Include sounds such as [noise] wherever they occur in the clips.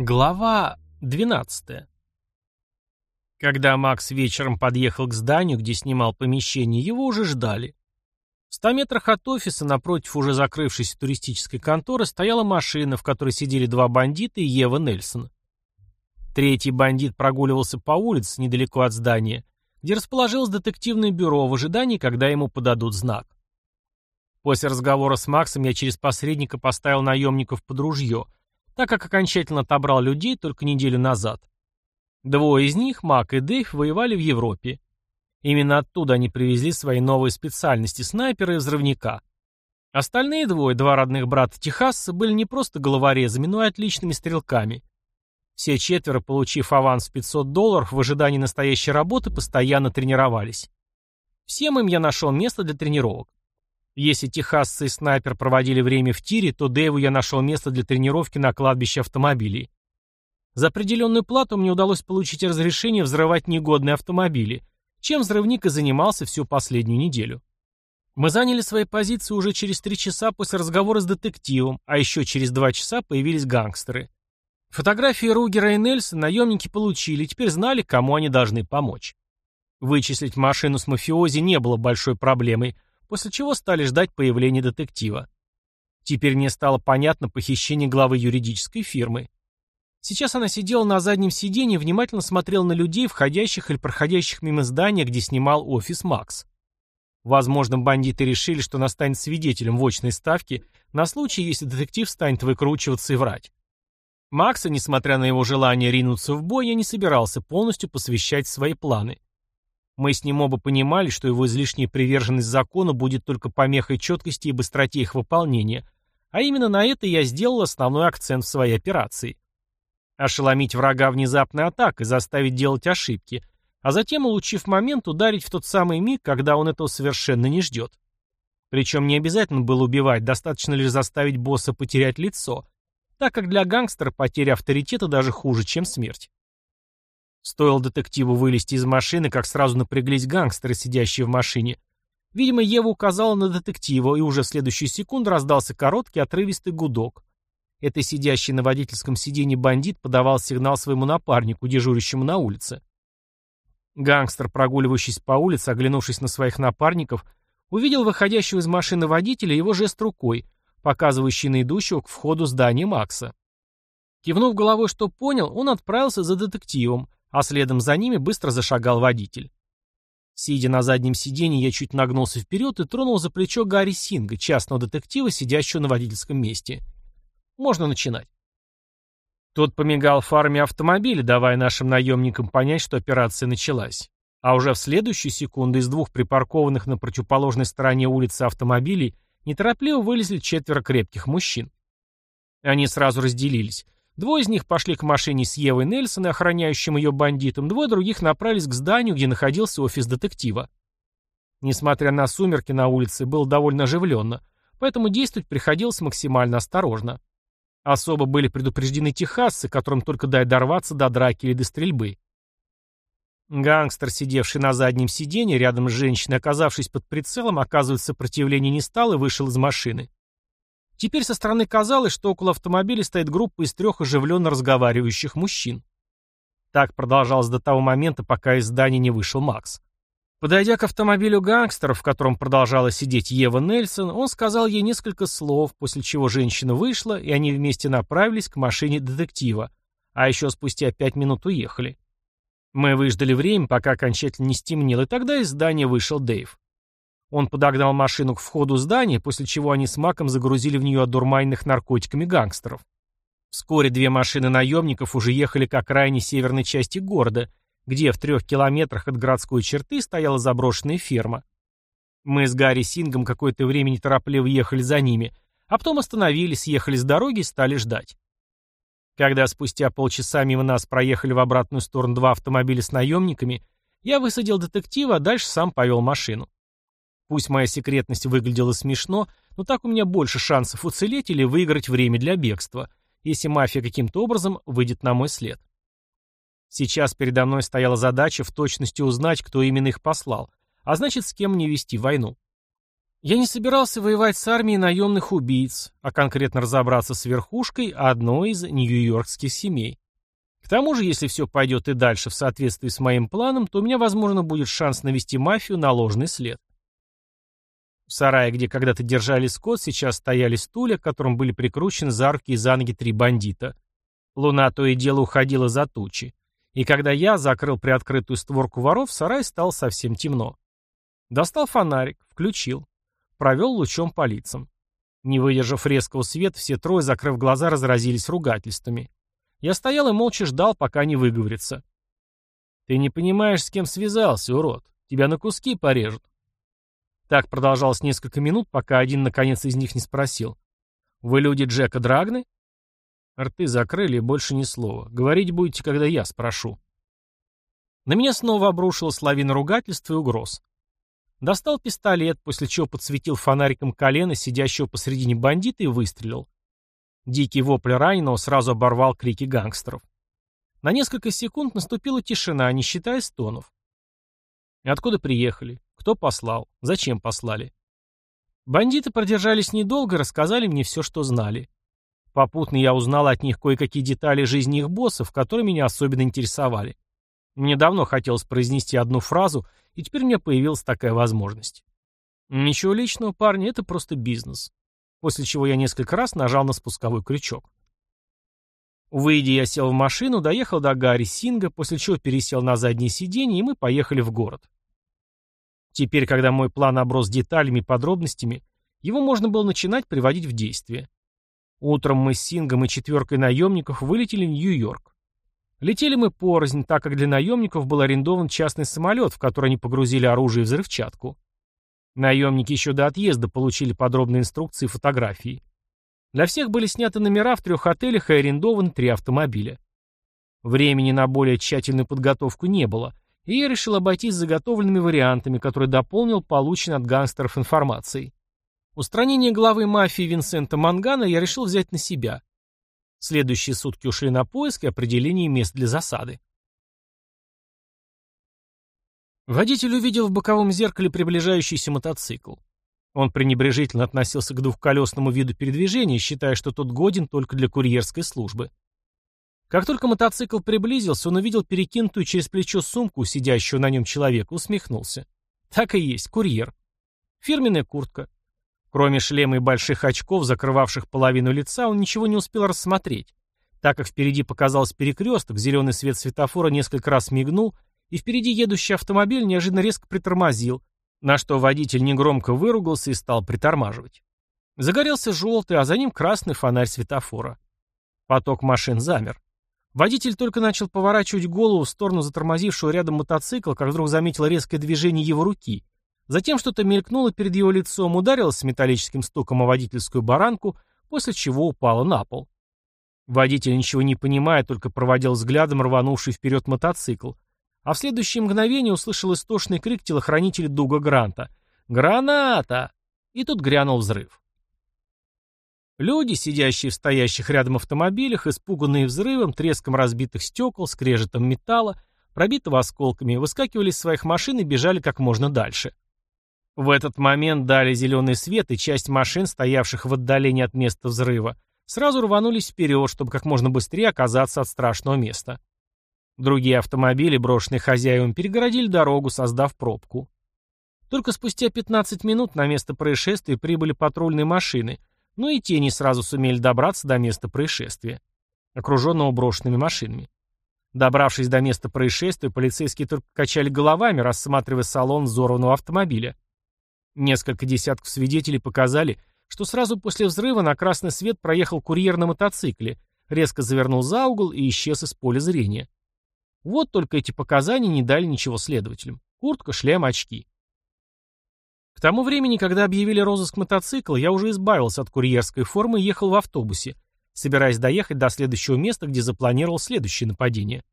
Глава 12. Когда Макс вечером подъехал к зданию, где снимал помещение, его уже ждали. В ста метрах от офиса, напротив уже закрывшейся туристической конторы, стояла машина, в которой сидели два бандита и Ева Нельсон. Третий бандит прогуливался по улице недалеко от здания, где расположилось детективное бюро в ожидании, когда ему подадут знак. После разговора с Максом я через посредника поставил наемников под ружье, так как окончательно отобрал людей только неделю назад. Двое из них, Мак и Дэйв, воевали в Европе. Именно оттуда они привезли свои новые специальности снайпера и взрывника. Остальные двое, два родных брата Техаса, были не просто головорезами, но и отличными стрелками. Все четверо, получив аванс в 500 долларов, в ожидании настоящей работы постоянно тренировались. Всем им я нашел место для тренировок. Если техасцы и снайпер проводили время в тире, то Дэйву я нашел место для тренировки на кладбище автомобилей. За определенную плату мне удалось получить разрешение взрывать негодные автомобили, чем взрывник и занимался всю последнюю неделю. Мы заняли свои позиции уже через три часа после разговора с детективом, а еще через два часа появились гангстеры. Фотографии Ругера и Нельса наемники получили, теперь знали, кому они должны помочь. Вычислить машину с мафиози не было большой проблемой, после чего стали ждать появления детектива. Теперь мне стало понятно похищение главы юридической фирмы. Сейчас она сидела на заднем сиденье и внимательно смотрела на людей, входящих или проходящих мимо здания, где снимал офис Макс. Возможно, бандиты решили, что она станет свидетелем в очной ставке на случай, если детектив станет выкручиваться и врать. Макса, несмотря на его желание ринуться в бой, я не собирался полностью посвящать свои планы. Мы с ним оба понимали, что его излишняя приверженность закону будет только помехой четкости и быстроте их выполнения, а именно на это я сделал основной акцент в своей операции. Ошеломить врага внезапной атакой, заставить делать ошибки, а затем, улучив момент, ударить в тот самый миг, когда он этого совершенно не ждет. Причем не обязательно было убивать, достаточно лишь заставить босса потерять лицо, так как для гангстера потеря авторитета даже хуже, чем смерть. Стоило детективу вылезти из машины, как сразу напряглись гангстеры, сидящие в машине. Видимо, Ева указала на детектива, и уже в следующую секунду раздался короткий отрывистый гудок. Это сидящий на водительском сиденье бандит подавал сигнал своему напарнику, дежурящему на улице. Гангстер, прогуливающийся по улице, оглянувшись на своих напарников, увидел выходящего из машины водителя его жест рукой, показывающий на идущего к входу здания Макса. Кивнув головой, что понял, он отправился за детективом, а следом за ними быстро зашагал водитель. Сидя на заднем сиденье, я чуть нагнулся вперед и тронул за плечо Гарри Синга, частного детектива, сидящего на водительском месте. Можно начинать. Тот помигал фарме автомобиля, давая нашим наемникам понять, что операция началась. А уже в следующую секунду из двух припаркованных на противоположной стороне улицы автомобилей неторопливо вылезли четверо крепких мужчин. Они сразу разделились. Двое из них пошли к машине с Евой Нельсон и охраняющим ее бандитом, двое других направились к зданию, где находился офис детектива. Несмотря на сумерки на улице, было довольно оживленно, поэтому действовать приходилось максимально осторожно. Особо были предупреждены техасцы, которым только дай дорваться до драки или до стрельбы. Гангстер, сидевший на заднем сиденье рядом с женщиной, оказавшись под прицелом, оказывать сопротивление не стал и вышел из машины. Теперь со стороны казалось, что около автомобиля стоит группа из трех оживленно разговаривающих мужчин. Так продолжалось до того момента, пока из здания не вышел Макс. Подойдя к автомобилю гангстеров, в котором продолжала сидеть Ева Нельсон, он сказал ей несколько слов, после чего женщина вышла, и они вместе направились к машине детектива, а еще спустя пять минут уехали. Мы выждали время, пока окончательно не стемнело, и тогда из здания вышел Дэйв. Он подогнал машину к входу здания, после чего они с Маком загрузили в нее одурманенных наркотиками гангстеров. Вскоре две машины наемников уже ехали к окраине северной части города, где в трех километрах от городской черты стояла заброшенная ферма. Мы с Гарри Сингом какое-то время неторопливо ехали за ними, а потом остановились, съехали с дороги и стали ждать. Когда спустя полчаса мимо нас проехали в обратную сторону два автомобиля с наемниками, я высадил детектива, а дальше сам повел машину. Пусть моя секретность выглядела смешно, но так у меня больше шансов уцелеть или выиграть время для бегства, если мафия каким-то образом выйдет на мой след. Сейчас передо мной стояла задача в точности узнать, кто именно их послал, а значит, с кем мне вести войну. Я не собирался воевать с армией наемных убийц, а конкретно разобраться с верхушкой одной из нью-йоркских семей. К тому же, если все пойдет и дальше в соответствии с моим планом, то у меня, возможно, будет шанс навести мафию на ложный след. В сарае, где когда-то держали скот, сейчас стояли стулья, к которым были прикручены за руки и за ноги три бандита. Луна то и дело уходила за тучи. И когда я закрыл приоткрытую створку воров, в сарае стало совсем темно. Достал фонарик, включил провел лучом по лицам. Не выдержав резкого света, все трое, закрыв глаза, разразились ругательствами. Я стоял и молча ждал, пока не выговорится. «Ты не понимаешь, с кем связался, урод. Тебя на куски порежут». Так продолжалось несколько минут, пока один, наконец, из них не спросил. «Вы люди Джека Драгны?» Рты закрыли больше ни слова. Говорить будете, когда я спрошу. На меня снова обрушилась лавина ругательств и угроз. Достал пистолет, после чего подсветил фонариком колено сидящего посредине бандита и выстрелил. Дикий вопль раненого сразу оборвал крики гангстеров. На несколько секунд наступила тишина, не считая стонов. Откуда приехали? Кто послал? Зачем послали? Бандиты продержались недолго рассказали мне все, что знали. Попутно я узнал от них кое-какие детали жизни их боссов, которые меня особенно интересовали. Мне давно хотелось произнести одну фразу, и теперь у меня появилась такая возможность. Ничего личного, парни, это просто бизнес. После чего я несколько раз нажал на спусковой крючок. Выйдя, я сел в машину, доехал до Гарри Синга, после чего пересел на заднее сиденье, и мы поехали в город. Теперь, когда мой план оброс деталями и подробностями, его можно было начинать приводить в действие. Утром мы с Сингом и четверкой наемников вылетели в Нью-Йорк. Летели мы порознь, так как для наемников был арендован частный самолет, в который они погрузили оружие и взрывчатку. Наемники еще до отъезда получили подробные инструкции и фотографии. Для всех были сняты номера в трех отелях и арендованы три автомобиля. Времени на более тщательную подготовку не было, и я решил обойтись заготовленными вариантами, которые дополнил полученной от гангстеров информацией. Устранение главы мафии Винсента Мангана я решил взять на себя. Следующие сутки ушли на поиск и определение мест для засады. Водитель увидел в боковом зеркале приближающийся мотоцикл. Он пренебрежительно относился к двухколесному виду передвижения, считая, что тот годен только для курьерской службы. Как только мотоцикл приблизился, он увидел перекинутую через плечо сумку, сидящего на нем человека, усмехнулся. Так и есть, курьер. Фирменная куртка, Кроме шлема и больших очков, закрывавших половину лица, он ничего не успел рассмотреть, так как впереди показался перекресток, зеленый свет светофора несколько раз мигнул, и впереди едущий автомобиль неожиданно резко притормозил, на что водитель негромко выругался и стал притормаживать. Загорелся желтый, а за ним красный фонарь светофора. Поток машин замер. Водитель только начал поворачивать голову в сторону затормозившего рядом мотоцикла, как вдруг заметил резкое движение его руки — Затем что-то мелькнуло перед его лицом, ударилось с металлическим стуком о водительскую баранку, после чего упало на пол. Водитель, ничего не понимая, только проводил взглядом рванувший вперед мотоцикл, а в следующее мгновение услышал истошный крик телохранителя Дуга Гранта «Граната!» И тут грянул взрыв. Люди, сидящие в стоящих рядом автомобилях, испуганные взрывом, треском разбитых стекол, скрежетом металла, пробитого осколками, выскакивали из своих машин и бежали как можно дальше. В этот момент дали зеленый свет, и часть машин, стоявших в отдалении от места взрыва, сразу рванулись вперед, чтобы как можно быстрее оказаться от страшного места. Другие автомобили, брошенные хозяевам, перегородили дорогу, создав пробку. Только спустя 15 минут на место происшествия прибыли патрульные машины, но и те не сразу сумели добраться до места происшествия, окруженного брошенными машинами. Добравшись до места происшествия, полицейские только качали головами, рассматривая салон взорванного автомобиля. Несколько десятков свидетелей показали, что сразу после взрыва на красный свет проехал курьер на мотоцикле, резко завернул за угол и исчез из поля зрения. Вот только эти показания не дали ничего следователям. Куртка, шлем, очки. К тому времени, когда объявили розыск мотоцикла, я уже избавился от курьерской формы и ехал в автобусе, собираясь доехать до следующего места, где запланировал следующее нападение.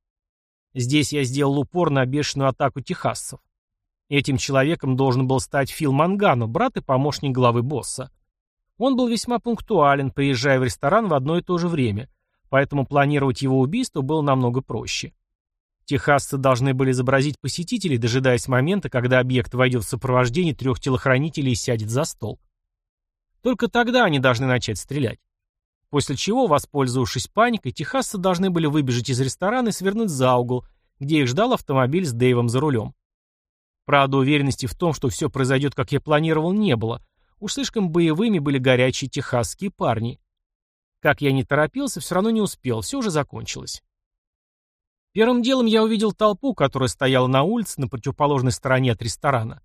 Здесь я сделал упор на бешеную атаку техасцев. Этим человеком должен был стать Фил Мангано, брат и помощник главы босса. Он был весьма пунктуален, приезжая в ресторан в одно и то же время, поэтому планировать его убийство было намного проще. Техасцы должны были изобразить посетителей, дожидаясь момента, когда объект войдет в сопровождение трех телохранителей и сядет за стол. Только тогда они должны начать стрелять. После чего, воспользовавшись паникой, техасцы должны были выбежать из ресторана и свернуть за угол, где их ждал автомобиль с Дэйвом за рулем. Правда, уверенности в том, что все произойдет, как я планировал, не было. Уж слишком боевыми были горячие техасские парни. Как я не торопился, все равно не успел, все уже закончилось. Первым делом я увидел толпу, которая стояла на улице на противоположной стороне от ресторана.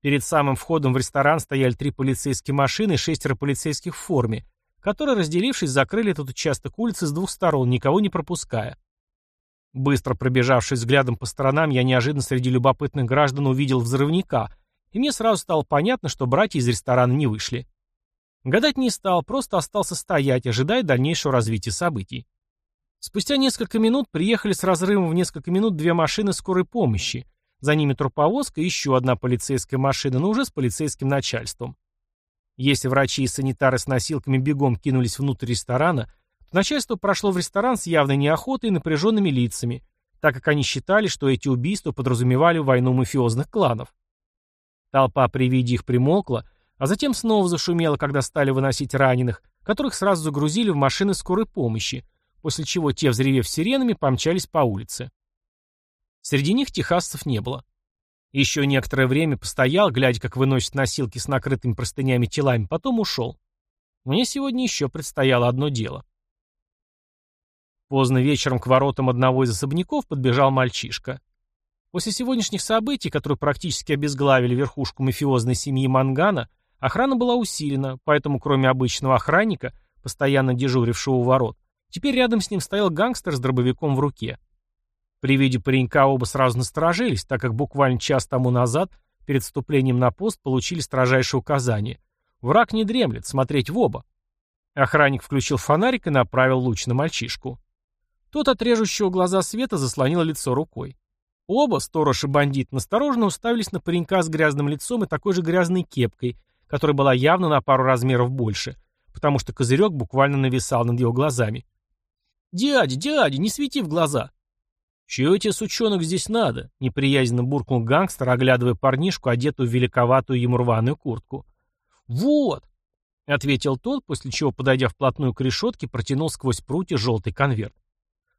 Перед самым входом в ресторан стояли три полицейские машины и шестеро полицейских в форме, которые, разделившись, закрыли этот участок улицы с двух сторон, никого не пропуская. Быстро пробежавшись взглядом по сторонам, я неожиданно среди любопытных граждан увидел взрывника, и мне сразу стало понятно, что братья из ресторана не вышли. Гадать не стал, просто остался стоять, ожидая дальнейшего развития событий. Спустя несколько минут приехали с разрывом в несколько минут две машины скорой помощи. За ними труповозка и еще одна полицейская машина, но уже с полицейским начальством. Если врачи и санитары с носилками бегом кинулись внутрь ресторана, то начальство прошло в ресторан с явной неохотой и напряженными лицами, так как они считали, что эти убийства подразумевали войну мафиозных кланов. Толпа при виде их примолкла, а затем снова зашумела, когда стали выносить раненых, которых сразу загрузили в машины скорой помощи, после чего те, взревев сиренами, помчались по улице. Среди них техасцев не было. Еще некоторое время постоял, глядя, как выносят носилки с накрытыми простынями телами, потом ушел. Мне сегодня еще предстояло одно дело. Поздно вечером к воротам одного из особняков подбежал мальчишка. После сегодняшних событий, которые практически обезглавили верхушку мафиозной семьи Мангана, охрана была усилена, поэтому кроме обычного охранника, постоянно дежурившего у ворот, Теперь рядом с ним стоял гангстер с дробовиком в руке. При виде паренька оба сразу насторожились, так как буквально час тому назад, перед вступлением на пост, получили строжайшее указание. Враг не дремлет, смотреть в оба. Охранник включил фонарик и направил луч на мальчишку. Тот от режущего глаза света заслонил лицо рукой. Оба, сторож и бандит, настороженно уставились на паренька с грязным лицом и такой же грязной кепкой, которая была явно на пару размеров больше, потому что козырек буквально нависал над его глазами. «Дядя, дядя, не свети в глаза!» «Чего тебе, сучонок, здесь надо?» — неприязненно буркнул гангстер, оглядывая парнишку, одетую в великоватую ему рваную куртку. «Вот!» — ответил тот, после чего, подойдя вплотную к решетке, протянул сквозь прутья желтый конверт.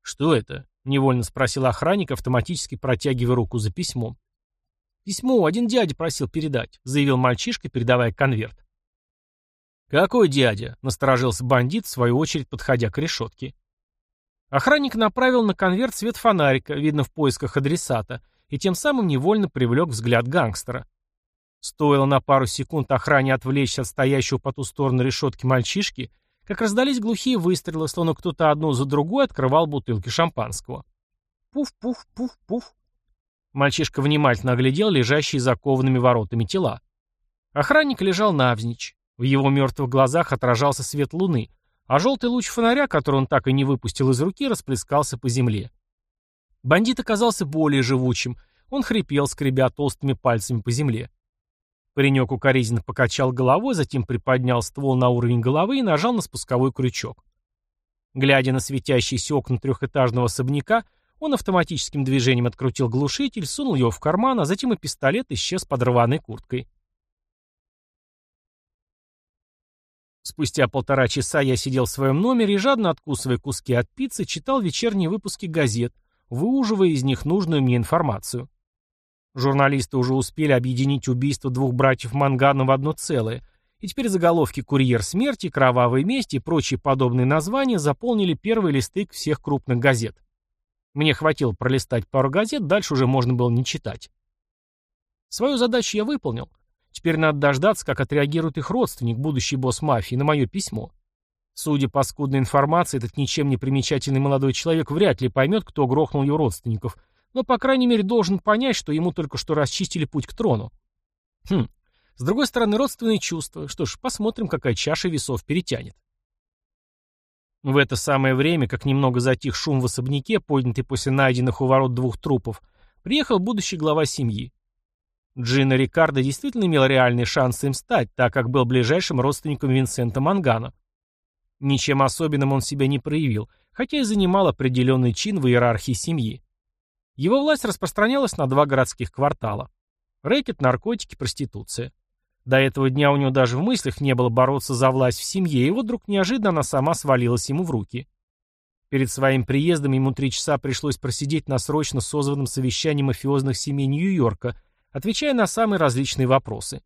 «Что это?» — невольно спросил охранник, автоматически протягивая руку за письмом. «Письмо один дядя просил передать», — заявил мальчишка, передавая конверт. «Какой дядя?» — насторожился бандит, в свою очередь подходя к решетке. Охранник направил на конверт свет фонарика, видно в поисках адресата, и тем самым невольно привлек взгляд гангстера. Стоило на пару секунд охране отвлечься от стоящего по ту сторону решетки мальчишки, как раздались глухие выстрелы, словно кто-то одну за другой открывал бутылки шампанского. Пуф-пуф-пуф-пуф. Мальчишка внимательно оглядел лежащие закованными воротами тела. Охранник лежал навзничь. В его мертвых глазах отражался свет луны, а желтый луч фонаря, который он так и не выпустил из руки, расплескался по земле. Бандит оказался более живучим. Он хрипел, скребя толстыми пальцами по земле. Паренек укоризненно покачал головой, затем приподнял ствол на уровень головы и нажал на спусковой крючок. Глядя на светящиеся окна трехэтажного особняка, он автоматическим движением открутил глушитель, сунул его в карман, а затем и пистолет исчез под рваной курткой. Спустя полтора часа я сидел в своем номере и, жадно откусывая куски от пиццы, читал вечерние выпуски газет, выуживая из них нужную мне информацию. Журналисты уже успели объединить убийство двух братьев Мангана в одно целое, и теперь заголовки «Курьер смерти», «Кровавые мести» и прочие подобные названия заполнили первые листы всех крупных газет. Мне хватило пролистать пару газет, дальше уже можно было не читать. Свою задачу я выполнил — Теперь надо дождаться, как отреагирует их родственник, будущий босс мафии, на мое письмо. Судя по скудной информации, этот ничем не примечательный молодой человек вряд ли поймет, кто грохнул его родственников, но, по крайней мере, должен понять, что ему только что расчистили путь к трону. Хм, с другой стороны, родственные чувства. Что ж, посмотрим, какая чаша весов перетянет. В это самое время, как немного затих шум в особняке, поднятый после найденных у ворот двух трупов, приехал будущий глава семьи. Джино Рикардо действительно имел реальные шансы им стать, так как был ближайшим родственником Винсента Мангана. Ничем особенным он себя не проявил, хотя и занимал определенный чин в иерархии семьи. Его власть распространялась на два городских квартала. Рэкет, наркотики, проституция. До этого дня у него даже в мыслях не было бороться за власть в семье, и вот вдруг неожиданно она сама свалилась ему в руки. Перед своим приездом ему три часа пришлось просидеть на срочно созванном совещании мафиозных семей Нью-Йорка, отвечая на самые различные вопросы.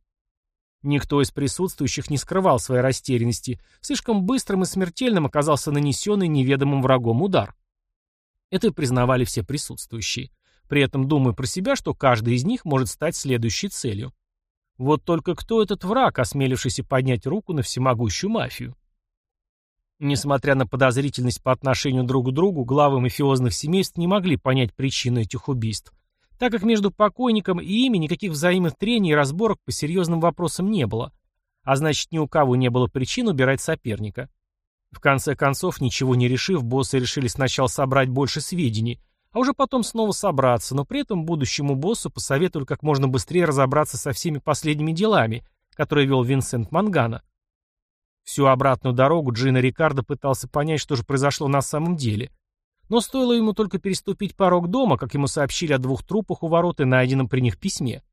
Никто из присутствующих не скрывал своей растерянности, слишком быстрым и смертельным оказался нанесенный неведомым врагом удар. Это признавали все присутствующие, при этом думая про себя, что каждый из них может стать следующей целью. Вот только кто этот враг, осмелившийся поднять руку на всемогущую мафию? Несмотря на подозрительность по отношению друг к другу, главы мафиозных семейств не могли понять причину этих убийств, так как между покойником и ими никаких взаимных трений и разборок по серьезным вопросам не было, а значит ни у кого не было причин убирать соперника. В конце концов, ничего не решив, боссы решили сначала собрать больше сведений, а уже потом снова собраться, но при этом будущему боссу посоветовали как можно быстрее разобраться со всеми последними делами, которые вел Винсент Мангана. Всю обратную дорогу Джина Рикардо пытался понять, что же произошло на самом деле. Но стоило ему только переступить порог дома, как ему сообщили о двух трупах у ворот и найденном при них письме.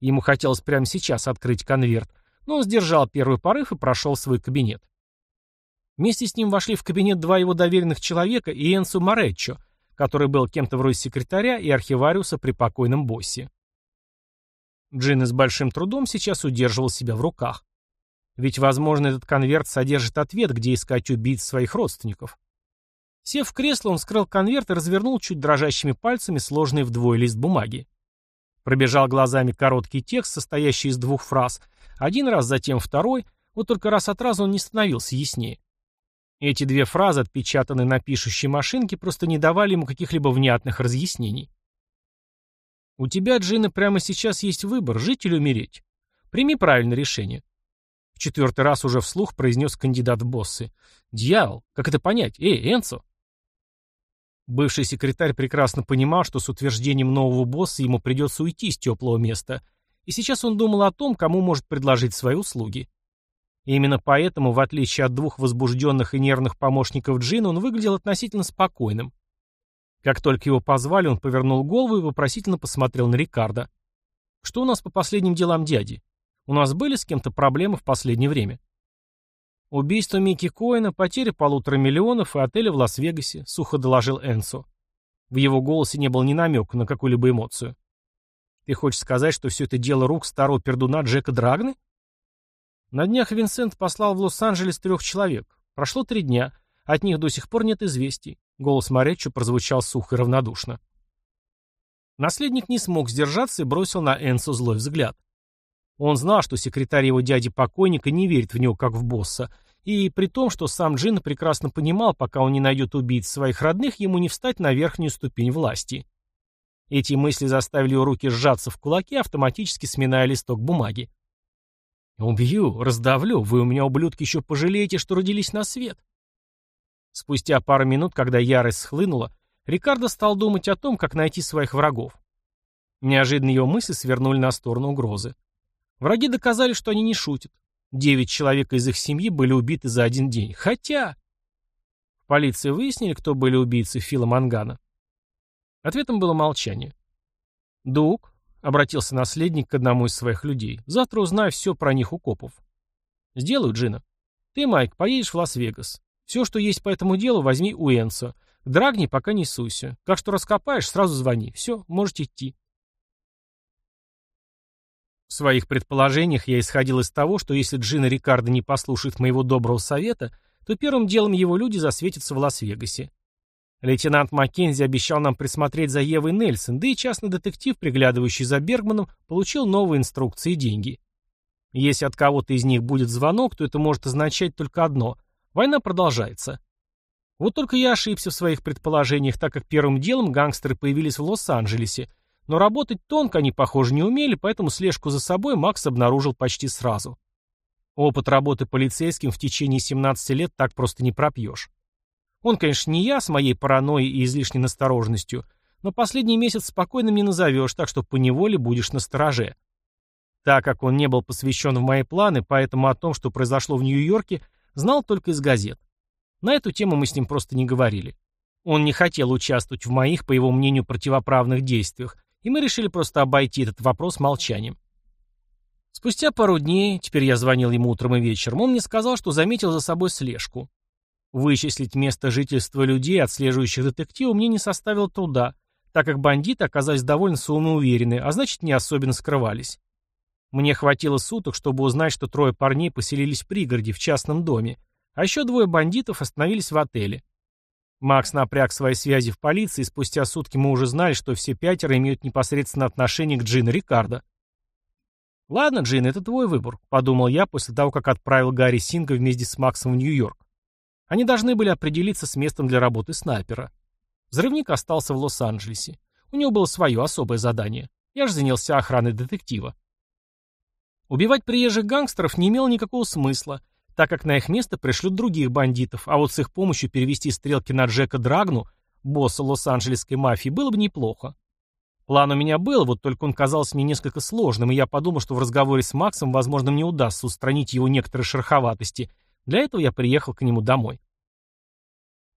Ему хотелось прямо сейчас открыть конверт, но он сдержал первый порыв и прошел в свой кабинет. Вместе с ним вошли в кабинет два его доверенных человека и Энсу Мореччо, который был кем-то вроде секретаря и архивариуса при покойном боссе. Джин с большим трудом сейчас удерживал себя в руках. Ведь, возможно, этот конверт содержит ответ, где искать убийц своих родственников. Сев в кресло, он вскрыл конверт и развернул чуть дрожащими пальцами сложный вдвое лист бумаги. Пробежал глазами короткий текст, состоящий из двух фраз. Один раз, затем второй, вот только раз от раза он не становился яснее. Эти две фразы, отпечатанные на пишущей машинке, просто не давали ему каких-либо внятных разъяснений. «У тебя, Джина, прямо сейчас есть выбор, жить или умереть. Прими правильное решение четвертый раз уже вслух произнес кандидат в боссы. «Дьявол! Как это понять? Эй, Энцо!» Бывший секретарь прекрасно понимал, что с утверждением нового босса ему придется уйти с теплого места, и сейчас он думал о том, кому может предложить свои услуги. И именно поэтому, в отличие от двух возбужденных и нервных помощников Джина, он выглядел относительно спокойным. Как только его позвали, он повернул голову и вопросительно посмотрел на Рикардо. «Что у нас по последним делам дяди? У нас были с кем-то проблемы в последнее время. Убийство Микки Коэна, потеря полутора миллионов и отеля в Лас-Вегасе, сухо доложил Энсо. В его голосе не было ни намека на какую-либо эмоцию. Ты хочешь сказать, что все это дело рук старого пердуна Джека Драгны? На днях Винсент послал в Лос-Анджелес трех человек. Прошло три дня. От них до сих пор нет известий. Голос Мореччо прозвучал сухо и равнодушно. Наследник не смог сдержаться и бросил на Энсо злой взгляд. Он знал, что секретарь его дяди-покойника не верит в него как в босса, и при том, что сам Джин прекрасно понимал, пока он не найдет убийц своих родных, ему не встать на верхнюю ступень власти. Эти мысли заставили его руки сжаться в кулаки, автоматически сминая листок бумаги. «Убью, раздавлю, вы у меня, ублюдки, еще пожалеете, что родились на свет». Спустя пару минут, когда ярость схлынула, Рикардо стал думать о том, как найти своих врагов. Неожиданно его мысли свернули на сторону угрозы. Враги доказали, что они не шутят. Девять человек из их семьи были убиты за один день. Хотя... В полиции выяснили, кто были убийцы Фила Мангана. Ответом было молчание. «Дуг», — обратился наследник к одному из своих людей, — «завтра узнай все про них у копов». «Сделаю, Джина. Ты, Майк, поедешь в Лас-Вегас. Все, что есть по этому делу, возьми у Энсо. Драгни пока не суйся. Как что раскопаешь, сразу звони. Все, можете идти». В своих предположениях я исходил из того, что если Джина Рикардо не послушает моего доброго совета, то первым делом его люди засветятся в Лас-Вегасе. Лейтенант Маккензи обещал нам присмотреть за Евой Нельсон, да и частный детектив, приглядывающий за Бергманом, получил новые инструкции и деньги. Если от кого-то из них будет звонок, то это может означать только одно – война продолжается. Вот только я ошибся в своих предположениях, так как первым делом гангстеры появились в Лос-Анджелесе, но работать тонко они, похоже, не умели, поэтому слежку за собой Макс обнаружил почти сразу. Опыт работы полицейским в течение 17 лет так просто не пропьешь. Он, конечно, не я с моей паранойей и излишней настороженностью, но последний месяц спокойным не назовешь, так что поневоле будешь настороже. Так как он не был посвящен в мои планы, поэтому о том, что произошло в Нью-Йорке, знал только из газет. На эту тему мы с ним просто не говорили. Он не хотел участвовать в моих, по его мнению, противоправных действиях, и мы решили просто обойти этот вопрос молчанием. Спустя пару дней, теперь я звонил ему утром и вечером, он мне сказал, что заметил за собой слежку. Вычислить место жительства людей, отслеживающих детектива, мне не составило труда, так как бандиты оказались довольно самоуверены, а значит не особенно скрывались. Мне хватило суток, чтобы узнать, что трое парней поселились в пригороде, в частном доме, а еще двое бандитов остановились в отеле. Макс напряг свои связи в полиции, и спустя сутки мы уже знали, что все пятеро имеют непосредственное отношение к Джин Рикардо. «Ладно, Джин, это твой выбор», — подумал я после того, как отправил Гарри Синга вместе с Максом в Нью-Йорк. Они должны были определиться с местом для работы снайпера. Взрывник остался в Лос-Анджелесе. У него было свое особое задание. Я же занялся охраной детектива. Убивать приезжих гангстеров не имело никакого смысла, так как на их место пришлют других бандитов, а вот с их помощью перевести стрелки на Джека Драгну, босса лос-анджелесской мафии, было бы неплохо. План у меня был, вот только он казался мне несколько сложным, и я подумал, что в разговоре с Максом, возможно, мне удастся устранить его некоторые шероховатости. Для этого я приехал к нему домой.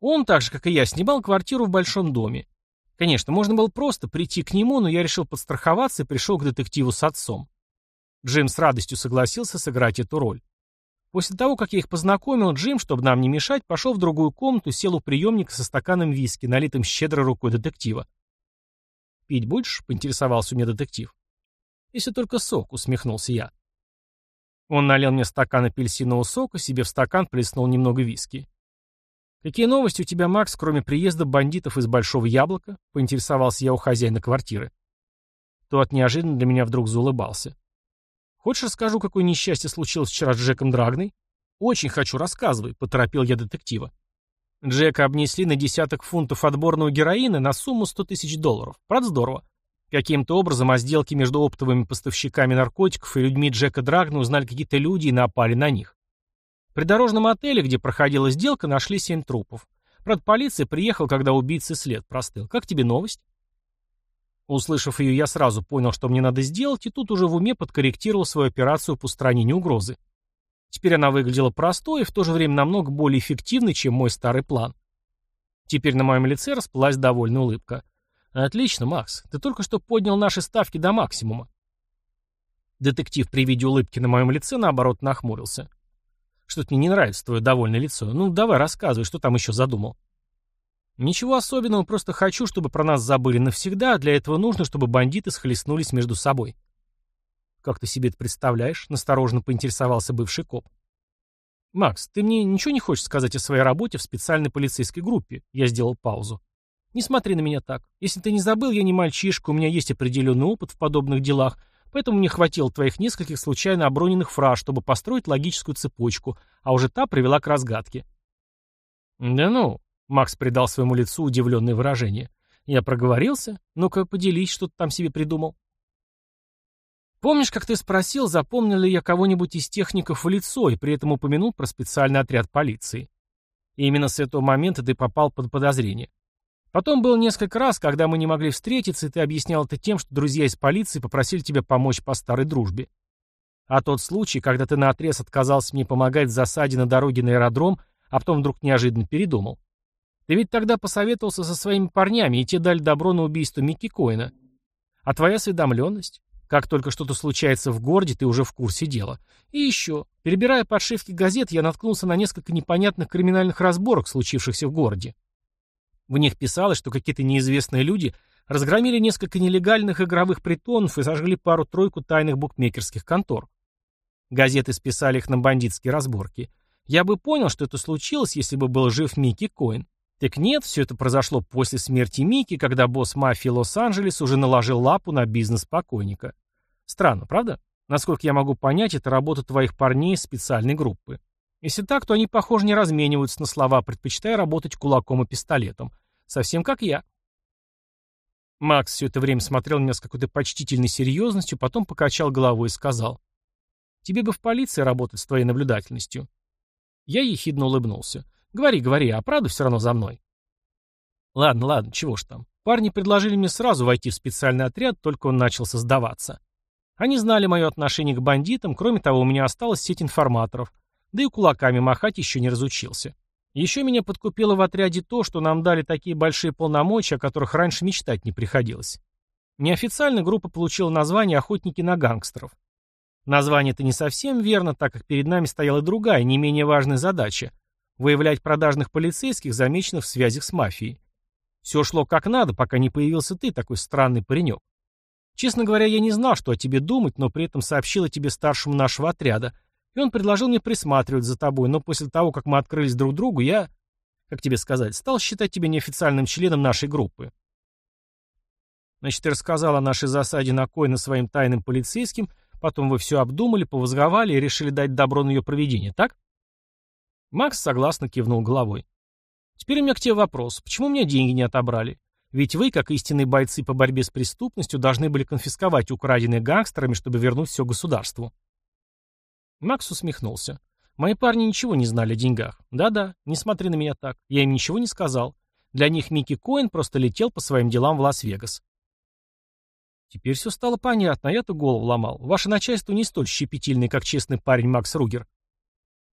Он, так же, как и я, снимал квартиру в большом доме. Конечно, можно было просто прийти к нему, но я решил подстраховаться и пришел к детективу с отцом. Джим с радостью согласился сыграть эту роль. После того, как я их познакомил, Джим, чтобы нам не мешать, пошел в другую комнату, сел у приемника со стаканом виски, налитым щедрой рукой детектива. «Пить будешь?» — поинтересовался у меня детектив. «Если только сок», — усмехнулся я. Он налил мне стакан апельсинового сока, себе в стакан плеснул немного виски. «Какие новости у тебя, Макс, кроме приезда бандитов из Большого Яблока?» — поинтересовался я у хозяина квартиры. Тот неожиданно для меня вдруг заулыбался. Хочешь, расскажу, какое несчастье случилось вчера с Джеком Драгной? Очень хочу, рассказывай, поторопил я детектива. Джека обнесли на десяток фунтов отборного героина на сумму 100 тысяч долларов. Правда здорово? Каким-то образом о сделке между оптовыми поставщиками наркотиков и людьми Джека Драгна узнали какие-то люди и напали на них. При дорожном отеле, где проходила сделка, нашли семь трупов. Правда, полиция приехала, когда убийцы след простыл. Как тебе новость? Услышав ее, я сразу понял, что мне надо сделать, и тут уже в уме подкорректировал свою операцию по устранению угрозы. Теперь она выглядела простой и в то же время намного более эффективной, чем мой старый план. Теперь на моем лице расплылась довольная улыбка. «Отлично, Макс. Ты только что поднял наши ставки до максимума». Детектив при виде улыбки на моем лице, наоборот, нахмурился. «Что-то мне не нравится твое довольное лицо. Ну, давай рассказывай, что там еще задумал». Ничего особенного, просто хочу, чтобы про нас забыли навсегда, а для этого нужно, чтобы бандиты схлестнулись между собой. Как ты себе это представляешь? Настороженно поинтересовался бывший коп. Макс, ты мне ничего не хочешь сказать о своей работе в специальной полицейской группе? Я сделал паузу. Не смотри на меня так. Если ты не забыл, я не мальчишка, у меня есть определенный опыт в подобных делах, поэтому мне хватило твоих нескольких случайно оброненных фраз, чтобы построить логическую цепочку, а уже та привела к разгадке. Да ну, Макс придал своему лицу удивленное выражение. «Я проговорился? Ну-ка, поделись, что ты там себе придумал». «Помнишь, как ты спросил, запомнил ли я кого-нибудь из техников в лицо и при этом упомянул про специальный отряд полиции? И именно с этого момента ты попал под подозрение. Потом было несколько раз, когда мы не могли встретиться, и ты объяснял это тем, что друзья из полиции попросили тебя помочь по старой дружбе. А тот случай, когда ты наотрез отказался мне помогать в засаде на дороге на аэродром, а потом вдруг неожиданно передумал. Ты ведь тогда посоветовался со своими парнями, и те дали добро на убийство Микки Коина. А твоя осведомленность? Как только что-то случается в городе, ты уже в курсе дела. И еще, перебирая подшивки газет, я наткнулся на несколько непонятных криминальных разборок, случившихся в городе. В них писалось, что какие-то неизвестные люди разгромили несколько нелегальных игровых притонов и сожгли пару-тройку тайных букмекерских контор. Газеты списали их на бандитские разборки. Я бы понял, что это случилось, если бы был жив Микки Коин. Так нет, все это произошло после смерти Мики, когда босс мафии Лос-Анджелес уже наложил лапу на бизнес покойника. Странно, правда? Насколько я могу понять, это работа твоих парней из специальной группы. Если так, то они, похоже, не размениваются на слова, предпочитая работать кулаком и пистолетом. Совсем как я. Макс все это время смотрел на меня с какой-то почтительной серьезностью, потом покачал головой и сказал. «Тебе бы в полиции работать с твоей наблюдательностью». Я ехидно улыбнулся. Говори, говори, а правда все равно за мной. Ладно, ладно, чего ж там. Парни предложили мне сразу войти в специальный отряд, только он начал создаваться. Они знали мое отношение к бандитам, кроме того, у меня осталась сеть информаторов, да и кулаками махать еще не разучился. Еще меня подкупило в отряде то, что нам дали такие большие полномочия, о которых раньше мечтать не приходилось. Неофициально группа получила название «Охотники на гангстеров». Название это не совсем верно, так как перед нами стояла другая, не менее важная задача – выявлять продажных полицейских, замеченных в связях с мафией. Все шло как надо, пока не появился ты, такой странный паренек. Честно говоря, я не знал, что о тебе думать, но при этом сообщил о тебе старшему нашего отряда, и он предложил мне присматривать за тобой, но после того, как мы открылись друг другу, я, как тебе сказать, стал считать тебя неофициальным членом нашей группы. Значит, ты рассказал о нашей засаде на Койна своим тайным полицейским, потом вы все обдумали, повозговали и решили дать добро на ее проведение, так? Макс согласно кивнул головой. Теперь у меня к тебе вопрос. Почему меня деньги не отобрали? Ведь вы, как истинные бойцы по борьбе с преступностью, должны были конфисковать украденные гангстерами, чтобы вернуть все государству. Макс усмехнулся. Мои парни ничего не знали о деньгах. Да-да, не смотри на меня так. Я им ничего не сказал. Для них Микки Коэн просто летел по своим делам в Лас-Вегас. Теперь все стало понятно, а я-то голову ломал. Ваше начальство не столь щепетильное, как честный парень Макс Ругер.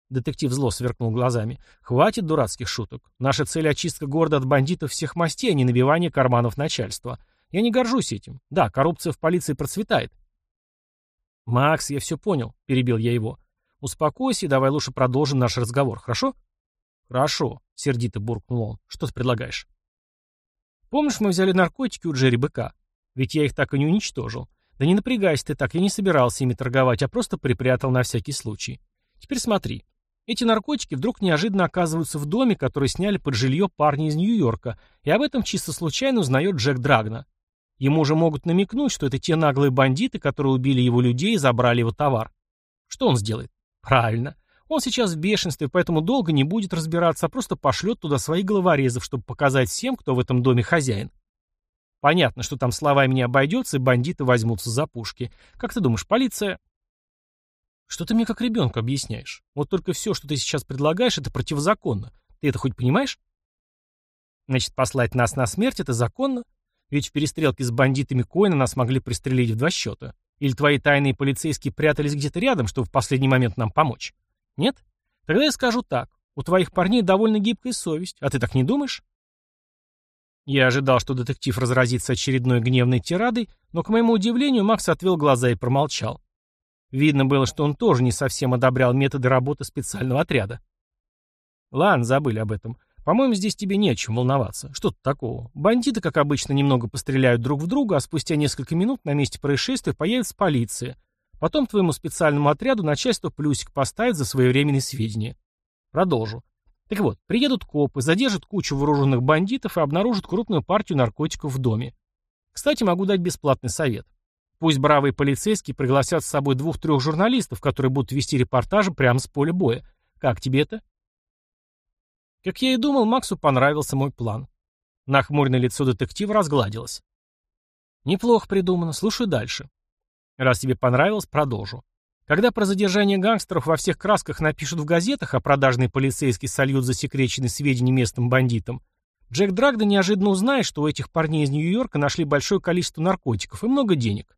Детектив зло сверкнул глазами. «Хватит дурацких шуток. Наша цель — очистка города от бандитов всех мастей, а не набивание карманов начальства. Я не горжусь этим. Да, коррупция в полиции процветает. «Макс, я все понял», — перебил я его. «Успокойся и давай лучше продолжим наш разговор, хорошо?» «Хорошо», — сердито буркнул он. «Что ты предлагаешь?» «Помнишь, мы взяли наркотики у Джерри Быка? Ведь я их так и не уничтожил. Да не напрягайся ты так, я не собирался ими торговать, а просто припрятал на всякий случай. Теперь смотри. Эти наркотики вдруг неожиданно оказываются в доме, который сняли под жилье парни из Нью-Йорка, и об этом чисто случайно узнает Джек Драгна. Ему уже могут намекнуть, что это те наглые бандиты, которые убили его людей и забрали его товар. Что он сделает? Правильно. Он сейчас в бешенстве, поэтому долго не будет разбираться, а просто пошлет туда своих головорезов, чтобы показать всем, кто в этом доме хозяин. Понятно, что там словами не обойдется, и бандиты возьмутся за пушки. Как ты думаешь, полиция... Что ты мне как ребенку объясняешь? Вот только все, что ты сейчас предлагаешь, это противозаконно. Ты это хоть понимаешь? Значит, послать нас на смерть — это законно? Ведь в перестрелке с бандитами Коина нас могли пристрелить в два счета. Или твои тайные полицейские прятались где-то рядом, чтобы в последний момент нам помочь? Нет? Тогда я скажу так. У твоих парней довольно гибкая совесть. А ты так не думаешь? Я ожидал, что детектив разразится очередной гневной тирадой, но, к моему удивлению, Макс отвел глаза и промолчал. Видно было, что он тоже не совсем одобрял методы работы специального отряда. Ладно, забыли об этом. По-моему, здесь тебе не о чем волноваться. Что тут такого? Бандиты, как обычно, немного постреляют друг в друга, а спустя несколько минут на месте происшествия появится полиция. Потом твоему специальному отряду начальство плюсик поставит за своевременные сведения. Продолжу. Так вот, приедут копы, задержат кучу вооруженных бандитов и обнаружат крупную партию наркотиков в доме. Кстати, могу дать бесплатный совет. Пусть бравые полицейские пригласят с собой двух-трех журналистов, которые будут вести репортажи прямо с поля боя. Как тебе это? Как я и думал, Максу понравился мой план. Нахмуренное лицо детектива разгладилось. Неплохо придумано, слушай дальше. Раз тебе понравилось, продолжу. Когда про задержание гангстеров во всех красках напишут в газетах, а продажные полицейские сольют засекреченные сведения местным бандитам, Джек Драгда неожиданно узнает, что у этих парней из Нью-Йорка нашли большое количество наркотиков и много денег.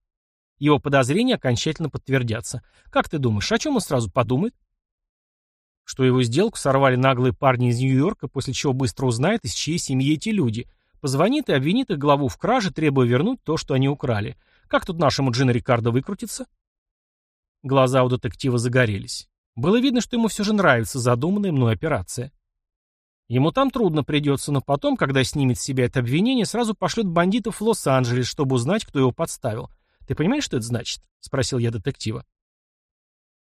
Его подозрения окончательно подтвердятся. Как ты думаешь, о чем он сразу подумает? что его сделку сорвали наглые парни из Нью-Йорка, после чего быстро узнает, из чьей семьи эти люди. Позвонит и обвинит их главу в краже, требуя вернуть то, что они украли. Как тут нашему Джина Рикардо выкрутиться? Глаза у детектива загорелись. Было видно, что ему все же нравится задуманная мной операция. Ему там трудно придется, но потом, когда снимет с себя это обвинение, сразу пошлет бандитов в Лос-Анджелес, чтобы узнать, кто его подставил. Ты понимаешь, что это значит? Спросил я детектива.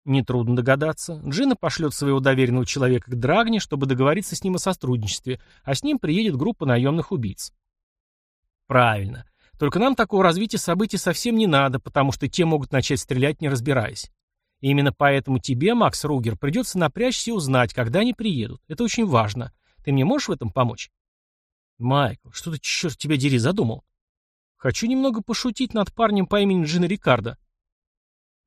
Нетрудно догадаться. Джина пошлет своего доверенного человека к Драгне, чтобы договориться с ним о сотрудничестве, а с ним приедет группа наемных убийц. Правильно. Только нам такого развития событий совсем не надо, потому что те могут начать стрелять, не разбираясь. И именно поэтому тебе, Макс Ругер, придется напрячься и узнать, когда они приедут. Это очень важно. Ты мне можешь в этом помочь? Майкл, что ты, черт тебя дери, задумал? Хочу немного пошутить над парнем по имени Джина Рикардо.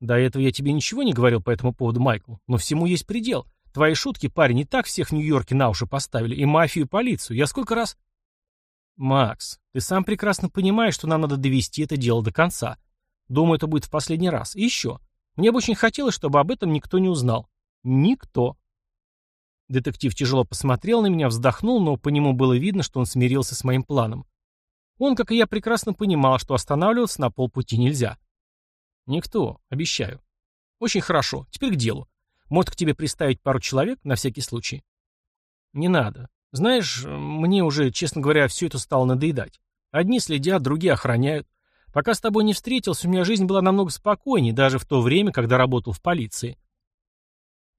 До этого я тебе ничего не говорил по этому поводу, Майкл, но всему есть предел. Твои шутки, парень, не так всех в Нью-Йорке на уши поставили, и мафию, и полицию. Я сколько раз... Макс, ты сам прекрасно понимаешь, что нам надо довести это дело до конца. Думаю, это будет в последний раз. И еще. Мне бы очень хотелось, чтобы об этом никто не узнал. Никто. Детектив тяжело посмотрел на меня, вздохнул, но по нему было видно, что он смирился с моим планом. Он, как и я, прекрасно понимал, что останавливаться на полпути нельзя. Никто, обещаю. Очень хорошо, теперь к делу. Может, к тебе приставить пару человек, на всякий случай? Не надо. Знаешь, мне уже, честно говоря, все это стало надоедать. Одни следят, другие охраняют. Пока с тобой не встретился, у меня жизнь была намного спокойнее, даже в то время, когда работал в полиции.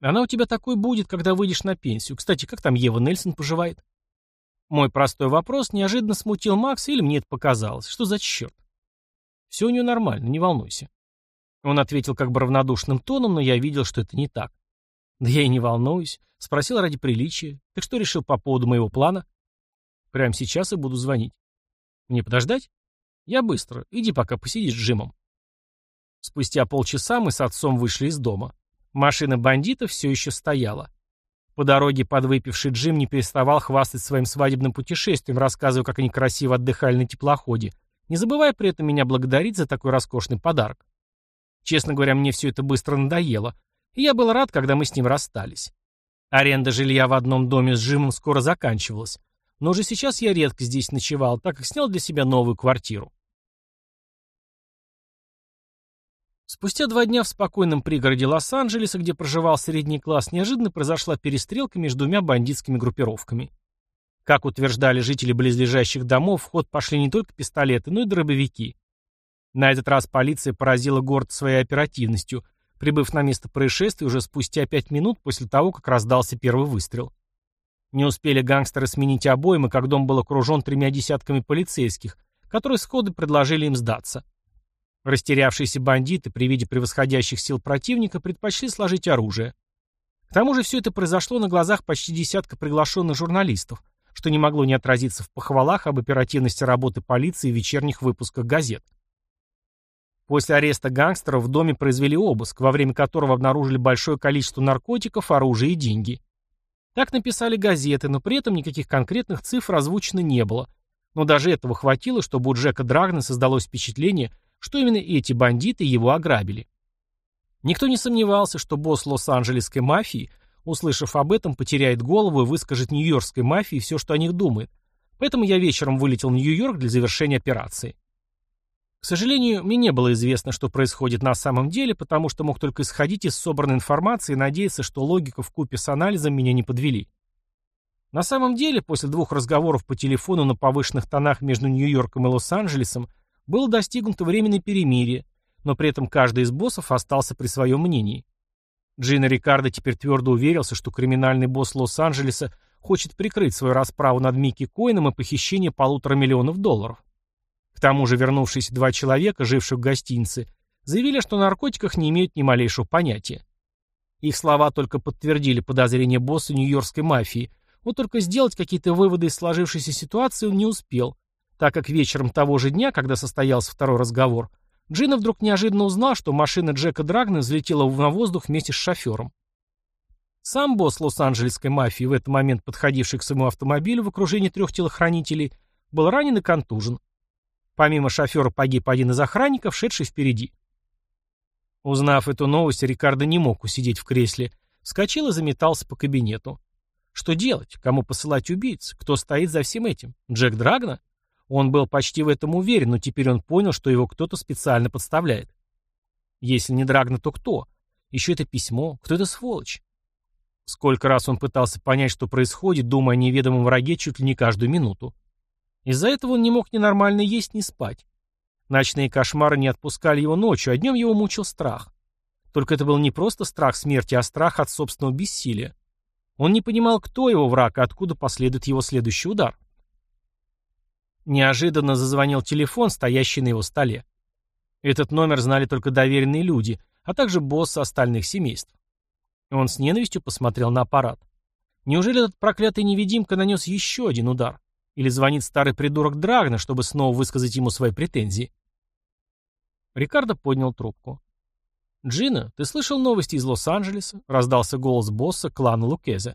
Она у тебя такой будет, когда выйдешь на пенсию. Кстати, как там Ева Нельсон поживает? Мой простой вопрос неожиданно смутил Макса, или мне это показалось? Что за черт? Все у нее нормально, не волнуйся. Он ответил как бы равнодушным тоном, но я видел, что это не так. Да я и не волнуюсь. Спросил ради приличия. Ты что решил по поводу моего плана? Прямо сейчас и буду звонить. Мне подождать? Я быстро. Иди пока посидишь с Джимом. Спустя полчаса мы с отцом вышли из дома. Машина бандита все еще стояла. По дороге подвыпивший Джим не переставал хвастать своим свадебным путешествием, рассказывая, как они красиво отдыхали на теплоходе, не забывая при этом меня благодарить за такой роскошный подарок. Честно говоря, мне все это быстро надоело, и я был рад, когда мы с ним расстались. Аренда жилья в одном доме с Джимом скоро заканчивалась, но уже сейчас я редко здесь ночевал, так как снял для себя новую квартиру. Спустя два дня в спокойном пригороде Лос-Анджелеса, где проживал средний класс, неожиданно произошла перестрелка между двумя бандитскими группировками. Как утверждали жители близлежащих домов, в ход пошли не только пистолеты, но и дробовики. На этот раз полиция поразила город своей оперативностью, прибыв на место происшествия уже спустя пять минут после того, как раздался первый выстрел. Не успели гангстеры сменить обоймы, как дом был окружен тремя десятками полицейских, которые сходу предложили им сдаться. Растерявшиеся бандиты при виде превосходящих сил противника предпочли сложить оружие. К тому же все это произошло на глазах почти десятка приглашенных журналистов, что не могло не отразиться в похвалах об оперативности работы полиции в вечерних выпусках газет. После ареста гангстеров в доме произвели обыск, во время которого обнаружили большое количество наркотиков, оружия и деньги. Так написали газеты, но при этом никаких конкретных цифр озвучено не было. Но даже этого хватило, чтобы у Джека Драгна создалось впечатление, что именно эти бандиты его ограбили. Никто не сомневался, что босс лос-анджелесской мафии, услышав об этом, потеряет голову и выскажет нью-йоркской мафии все, что о них думает. Поэтому я вечером вылетел в Нью-Йорк для завершения операции. К сожалению, мне не было известно, что происходит на самом деле, потому что мог только исходить из собранной информации и надеяться, что логика в купе с анализом меня не подвели. На самом деле, после двух разговоров по телефону на повышенных тонах между Нью-Йорком и Лос-Анджелесом, было достигнуто временное перемирие, но при этом каждый из боссов остался при своем мнении. Джина Рикардо теперь твердо уверился, что криминальный босс Лос-Анджелеса хочет прикрыть свою расправу над Микки Коином и похищение полутора миллионов долларов. К тому же вернувшиеся два человека, живших в гостинице, заявили, что о наркотиках не имеют ни малейшего понятия. Их слова только подтвердили подозрения босса нью-йоркской мафии, вот только сделать какие-то выводы из сложившейся ситуации он не успел, так как вечером того же дня, когда состоялся второй разговор, Джина вдруг неожиданно узнал, что машина Джека Драгна взлетела на воздух вместе с шофером. Сам босс лос-анджелесской мафии, в этот момент подходивший к своему автомобилю в окружении трех телохранителей, был ранен и контужен. Помимо шофера погиб один из охранников, шедший впереди. Узнав эту новость, Рикардо не мог усидеть в кресле, вскочил и заметался по кабинету. Что делать? Кому посылать убийц? Кто стоит за всем этим? Джек Драгна? Он был почти в этом уверен, но теперь он понял, что его кто-то специально подставляет. Если не Драгна, то кто? Еще это письмо. Кто это сволочь? Сколько раз он пытался понять, что происходит, думая о неведомом враге чуть ли не каждую минуту. Из-за этого он не мог ни нормально есть, ни спать. Ночные кошмары не отпускали его ночью, а днем его мучил страх. Только это был не просто страх смерти, а страх от собственного бессилия. Он не понимал, кто его враг и откуда последует его следующий удар. Неожиданно зазвонил телефон, стоящий на его столе. Этот номер знали только доверенные люди, а также боссы остальных семейств. Он с ненавистью посмотрел на аппарат. Неужели этот проклятый невидимка нанес еще один удар? Или звонит старый придурок Драгна, чтобы снова высказать ему свои претензии? Рикардо поднял трубку. «Джина, ты слышал новости из Лос-Анджелеса?» — раздался голос босса клана Лукезе.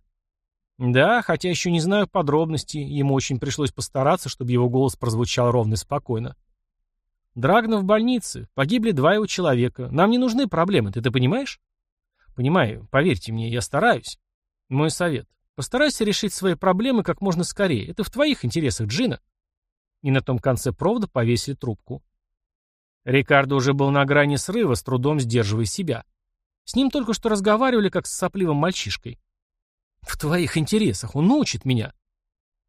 Да, хотя еще не знаю подробностей, ему очень пришлось постараться, чтобы его голос прозвучал ровно и спокойно. Драгна в больнице, погибли два его человека. Нам не нужны проблемы, ты это понимаешь? Понимаю, поверьте мне, я стараюсь. Мой совет. Постарайся решить свои проблемы как можно скорее. Это в твоих интересах, Джина. И на том конце провода повесили трубку. Рикардо уже был на грани срыва, с трудом сдерживая себя. С ним только что разговаривали, как с сопливым мальчишкой. В твоих интересах, он научит меня.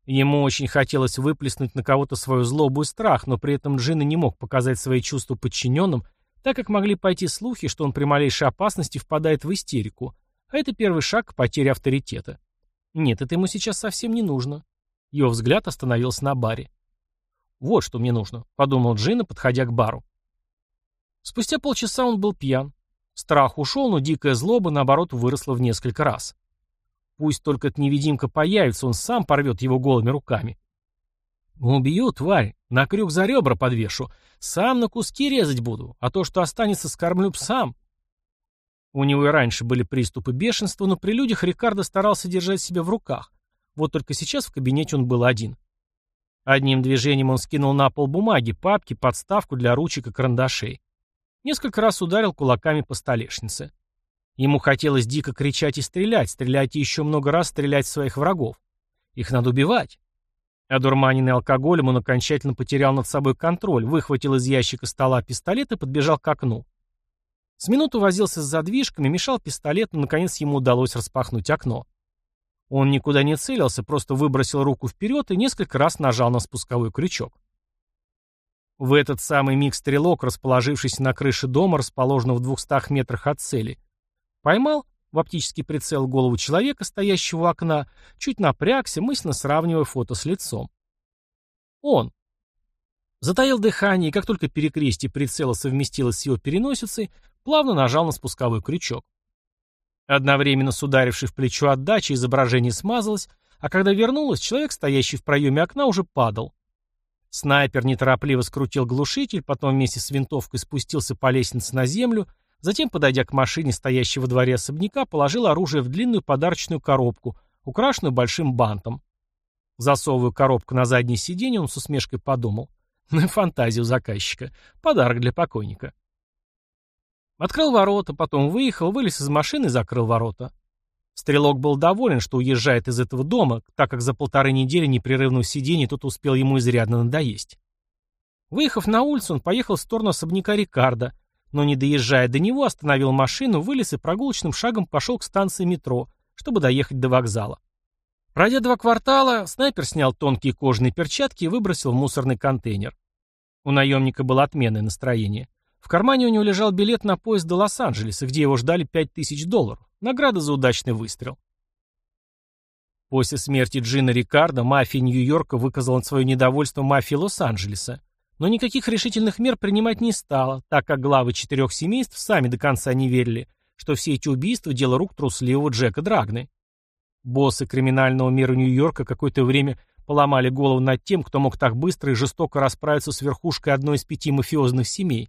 Ему очень хотелось выплеснуть на кого-то свою злобу и страх, но при этом Джина не мог показать свои чувства подчиненным, так как могли пойти слухи, что он при малейшей опасности впадает в истерику, а это первый шаг к потере авторитета. Нет, это ему сейчас совсем не нужно. Его взгляд остановился на баре. «Вот что мне нужно», — подумал Джина, подходя к бару. Спустя полчаса он был пьян. Страх ушел, но дикая злоба, наоборот, выросла в несколько раз. Пусть только эта невидимка появится, он сам порвет его голыми руками. «Убью, тварь, на крюк за ребра подвешу. Сам на куски резать буду, а то, что останется, скормлю псам». У него и раньше были приступы бешенства, но при людях Рикардо старался держать себя в руках. Вот только сейчас в кабинете он был один. Одним движением он скинул на пол бумаги, папки, подставку для ручек и карандашей. Несколько раз ударил кулаками по столешнице. Ему хотелось дико кричать и стрелять, стрелять и еще много раз стрелять в своих врагов. Их надо убивать. Одурманенный алкоголем, он окончательно потерял над собой контроль, выхватил из ящика стола пистолет и подбежал к окну. С минуту возился с задвижками, мешал пистолет, но наконец ему удалось распахнуть окно. Он никуда не целился, просто выбросил руку вперед и несколько раз нажал на спусковой крючок. В этот самый миг стрелок, расположившийся на крыше дома, расположенного в двухстах метрах от цели, поймал в оптический прицел голову человека, стоящего у окна, чуть напрягся, мысленно сравнивая фото с лицом. Он. Затаил дыхание, и как только перекрестие прицела совместилось с его переносицей, плавно нажал на спусковой крючок. Одновременно с ударившей в плечо отдачей изображение смазалось, а когда вернулось, человек, стоящий в проеме окна, уже падал. Снайпер неторопливо скрутил глушитель, потом вместе с винтовкой спустился по лестнице на землю, затем, подойдя к машине, стоящей во дворе особняка, положил оружие в длинную подарочную коробку, украшенную большим бантом. Засовывая коробку на заднее сиденье, он с усмешкой подумал. [laughs] На фантазию заказчика. Подарок для покойника. Открыл ворота, потом выехал, вылез из машины и закрыл ворота. Стрелок был доволен, что уезжает из этого дома, так как за полторы недели непрерывного сидения тут успел ему изрядно надоесть. Выехав на улицу, он поехал в сторону особняка Рикардо, но не доезжая до него, остановил машину, вылез и прогулочным шагом пошел к станции метро, чтобы доехать до вокзала. Пройдя два квартала, снайпер снял тонкие кожаные перчатки и выбросил в мусорный контейнер. У наемника было отменное настроение. В кармане у него лежал билет на поезд до Лос-Анджелеса, где его ждали 5000 долларов. Награда за удачный выстрел. После смерти Джина Рикардо мафия Нью-Йорка выказала свое недовольство мафией Лос-Анджелеса, но никаких решительных мер принимать не стала, так как главы четырех семейств сами до конца не верили, что все эти убийства – дело рук трусливого Джека Драгны. Боссы криминального мира Нью-Йорка какое-то время поломали голову над тем, кто мог так быстро и жестоко расправиться с верхушкой одной из пяти мафиозных семей,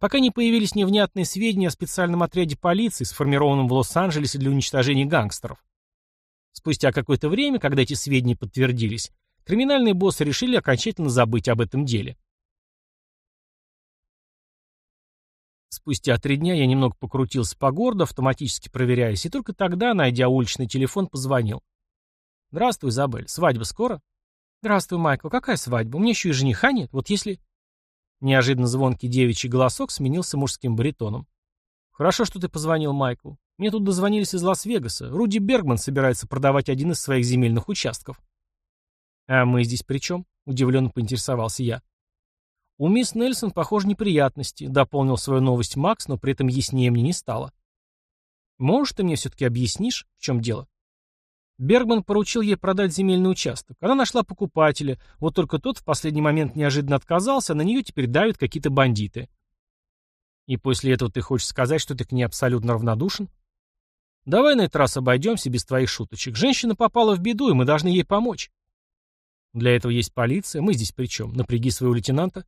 пока не появились невнятные сведения о специальном отряде полиции, сформированном в Лос-Анджелесе для уничтожения гангстеров. Спустя какое-то время, когда эти сведения подтвердились, криминальные боссы решили окончательно забыть об этом деле. Спустя три дня я немного покрутился по городу, автоматически проверяясь, и только тогда, найдя уличный телефон, позвонил. «Здравствуй, Изабель. Свадьба скоро?» «Здравствуй, Майкл. Какая свадьба? У меня еще и жениха нет. Вот если...» Неожиданно звонкий девичий голосок сменился мужским баритоном. «Хорошо, что ты позвонил Майклу. Мне тут дозвонились из Лас-Вегаса. Руди Бергман собирается продавать один из своих земельных участков». «А мы здесь при чем?» — удивленно поинтересовался я. «У мисс Нельсон, похоже, неприятности», — дополнил свою новость Макс, но при этом яснее мне не стало. «Можешь ты мне все-таки объяснишь, в чем дело?» Бергман поручил ей продать земельный участок. Она нашла покупателя, вот только тот в последний момент неожиданно отказался, а на нее теперь давят какие-то бандиты. И после этого ты хочешь сказать, что ты к ней абсолютно равнодушен? Давай на этот раз обойдемся без твоих шуточек. Женщина попала в беду, и мы должны ей помочь. Для этого есть полиция. Мы здесь при чем? Напряги своего лейтенанта.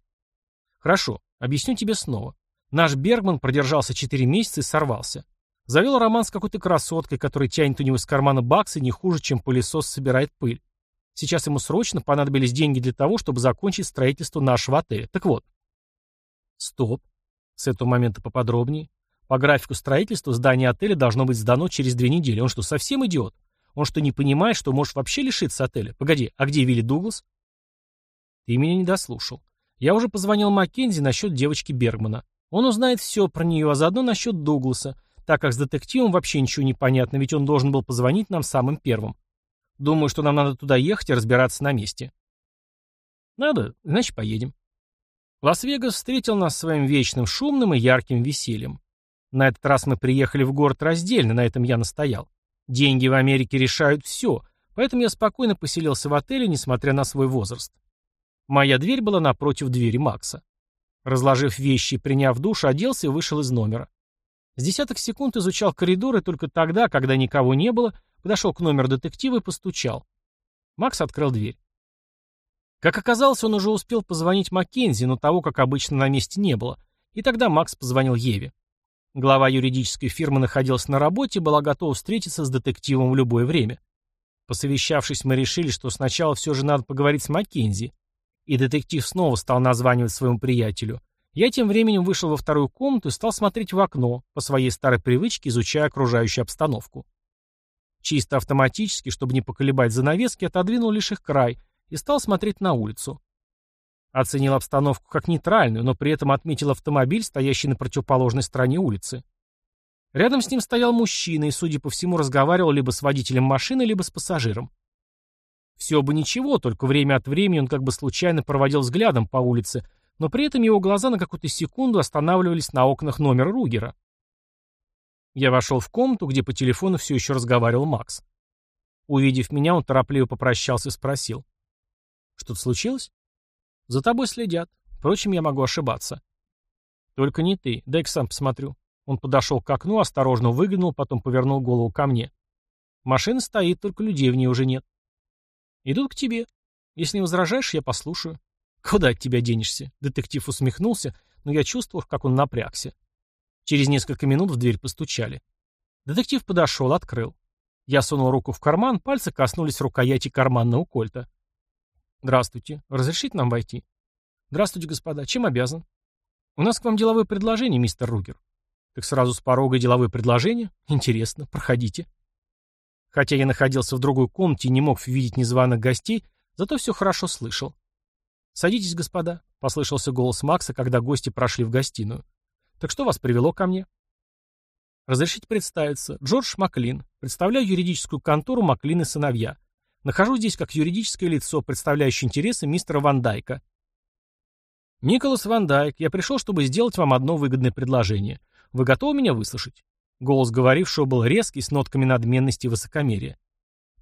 Хорошо, объясню тебе снова. Наш Бергман продержался четыре месяца и сорвался. Завел роман с какой-то красоткой, которая тянет у него из кармана баксы не хуже, чем пылесос собирает пыль. Сейчас ему срочно понадобились деньги для того, чтобы закончить строительство нашего отеля. Так вот. Стоп. С этого момента поподробнее. По графику строительства здание отеля должно быть сдано через две недели. Он что, совсем идиот? Он что, не понимает, что можешь вообще лишиться отеля? Погоди, а где Вилли Дуглас? Ты меня не дослушал. Я уже позвонил Маккензи насчет девочки Бергмана. Он узнает все про нее, а заодно насчет Дугласа, так как с детективом вообще ничего не понятно, ведь он должен был позвонить нам самым первым. Думаю, что нам надо туда ехать и разбираться на месте. Надо, значит, поедем. Лас-Вегас встретил нас своим вечным шумным и ярким весельем. На этот раз мы приехали в город раздельно, на этом я настоял. Деньги в Америке решают все, поэтому я спокойно поселился в отеле, несмотря на свой возраст. Моя дверь была напротив двери Макса. Разложив вещи и приняв душ, оделся и вышел из номера. С десяток секунд изучал коридор, и только тогда, когда никого не было, подошел к номеру детектива и постучал. Макс открыл дверь. Как оказалось, он уже успел позвонить Маккензи, но того, как обычно, на месте не было. И тогда Макс позвонил Еве. Глава юридической фирмы находился на работе и была готова встретиться с детективом в любое время. Посовещавшись, мы решили, что сначала все же надо поговорить с Маккензи. И детектив снова стал названивать своему приятелю. Я тем временем вышел во вторую комнату и стал смотреть в окно, по своей старой привычке изучая окружающую обстановку. Чисто автоматически, чтобы не поколебать занавески, отодвинул лишь их край и стал смотреть на улицу. Оценил обстановку как нейтральную, но при этом отметил автомобиль, стоящий на противоположной стороне улицы. Рядом с ним стоял мужчина и, судя по всему, разговаривал либо с водителем машины, либо с пассажиром. Все бы ничего, только время от времени он как бы случайно проводил взглядом по улице, но при этом его глаза на какую-то секунду останавливались на окнах номера Ругера. Я вошел в комнату, где по телефону все еще разговаривал Макс. Увидев меня, он торопливо попрощался и спросил. «Что-то случилось?» За тобой следят. Впрочем, я могу ошибаться. Только не ты. Дай-ка сам посмотрю. Он подошел к окну, осторожно выглянул, потом повернул голову ко мне. Машина стоит, только людей в ней уже нет. Идут к тебе. Если не возражаешь, я послушаю. Куда от тебя денешься? Детектив усмехнулся, но я чувствовал, как он напрягся. Через несколько минут в дверь постучали. Детектив подошел, открыл. Я сунул руку в карман, пальцы коснулись рукояти карманного кольта. «Здравствуйте. Разрешите нам войти?» «Здравствуйте, господа. Чем обязан?» «У нас к вам деловое предложение, мистер Ругер». «Так сразу с порога деловое предложение? Интересно. Проходите». Хотя я находился в другой комнате и не мог видеть незваных гостей, зато все хорошо слышал. «Садитесь, господа», — послышался голос Макса, когда гости прошли в гостиную. «Так что вас привело ко мне?» «Разрешите представиться. Джордж Маклин. Представляю юридическую контору Маклин и сыновья. Нахожусь здесь как юридическое лицо, представляющее интересы мистера Ван Дайка. Николас Ван Дайк, я пришел, чтобы сделать вам одно выгодное предложение. Вы готовы меня выслушать? Голос говорившего был резкий, с нотками надменности и высокомерия.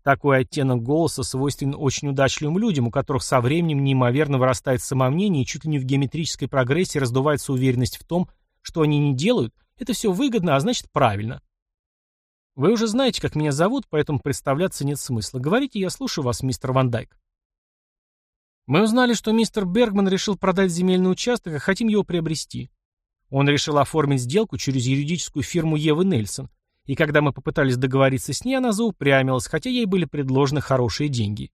Такой оттенок голоса свойственен очень удачливым людям, у которых со временем неимоверно вырастает самомнение и чуть ли не в геометрической прогрессии раздувается уверенность в том, что они не делают, это все выгодно, а значит правильно. Вы уже знаете, как меня зовут, поэтому представляться нет смысла. Говорите, я слушаю вас, мистер Ван Дайк. Мы узнали, что мистер Бергман решил продать земельный участок и хотим его приобрести. Он решил оформить сделку через юридическую фирму Евы Нельсон. И когда мы попытались договориться с ней, она заупрямилась, хотя ей были предложены хорошие деньги.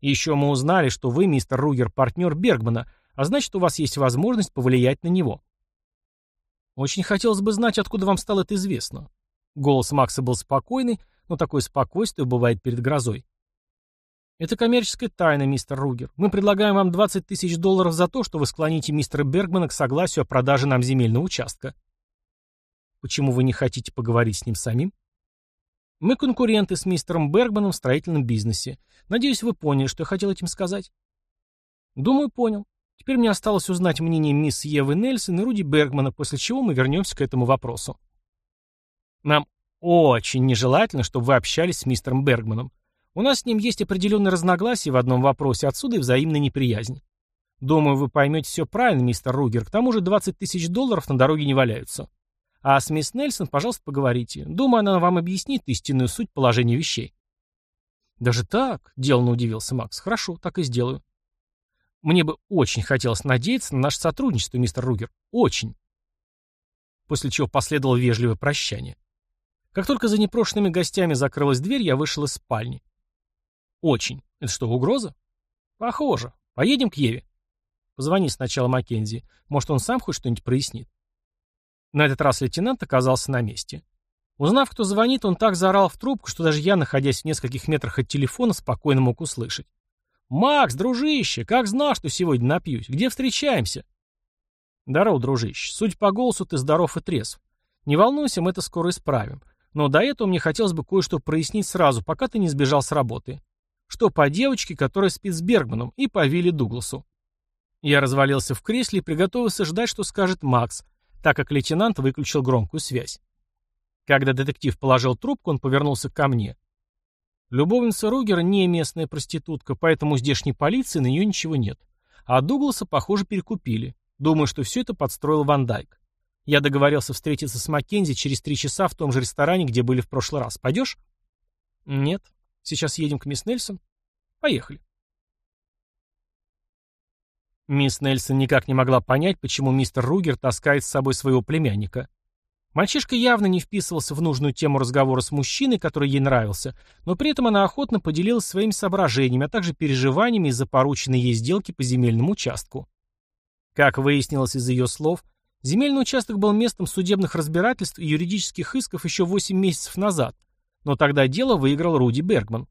Еще мы узнали, что вы, мистер Ругер, партнер Бергмана, а значит, у вас есть возможность повлиять на него. Очень хотелось бы знать, откуда вам стало это известно. Голос Макса был спокойный, но такое спокойствие бывает перед грозой. «Это коммерческая тайна, мистер Ругер. Мы предлагаем вам 20 тысяч долларов за то, что вы склоните мистера Бергмана к согласию о продаже нам земельного участка». «Почему вы не хотите поговорить с ним самим?» «Мы конкуренты с мистером Бергманом в строительном бизнесе. Надеюсь, вы поняли, что я хотел этим сказать». «Думаю, понял. Теперь мне осталось узнать мнение мисс Евы Нельсон и Руди Бергмана, после чего мы вернемся к этому вопросу». Нам очень нежелательно, чтобы вы общались с мистером Бергманом. У нас с ним есть определенные разногласия в одном вопросе, отсюда и взаимная неприязнь. Думаю, вы поймете все правильно, мистер Ругер. К тому же 20 тысяч долларов на дороге не валяются. А с мисс Нельсон, пожалуйста, поговорите. Думаю, она вам объяснит истинную суть положения вещей. Даже так? Деланно удивился Макс. Хорошо, так и сделаю. Мне бы очень хотелось надеяться на наше сотрудничество, мистер Ругер. Очень. После чего последовало вежливое прощание. Как только за непрошенными гостями закрылась дверь, я вышел из спальни. Очень. Это что, угроза? Похоже. Поедем к Еве. Позвони сначала Маккензи. Может, он сам хоть что-нибудь прояснит. На этот раз лейтенант оказался на месте. Узнав, кто звонит, он так заорал в трубку, что даже я, находясь в нескольких метрах от телефона, спокойно мог услышать. «Макс, дружище, как знал, что сегодня напьюсь? Где встречаемся?» «Здорово, дружище. Судя по голосу, ты здоров и трезв. Не волнуйся, мы это скоро исправим. Но до этого мне хотелось бы кое-что прояснить сразу, пока ты не сбежал с работы. Что по девочке, которая спит с Бергманом, и по Вилли Дугласу». Я развалился в кресле и приготовился ждать, что скажет Макс, так как лейтенант выключил громкую связь. Когда детектив положил трубку, он повернулся ко мне. Любовница Ругера не местная проститутка, поэтому у здешней полиции на нее ничего нет. А Дугласа, похоже, перекупили. Думаю, что все это подстроил Ван Дайк. Я договорился встретиться с Маккензи через три часа в том же ресторане, где были в прошлый раз. Пойдешь? Нет. Сейчас едем к мисс Нельсон. Поехали. Мисс Нельсон никак не могла понять, почему мистер Ругер таскает с собой своего племянника. Мальчишка явно не вписывался в нужную тему разговора с мужчиной, который ей нравился, но при этом она охотно поделилась своими соображениями, а также переживаниями из-за порученной ей сделки по земельному участку. Как выяснилось из ее слов, земельный участок был местом судебных разбирательств и юридических исков еще 8 месяцев назад, но тогда дело выиграл Руди Бергман.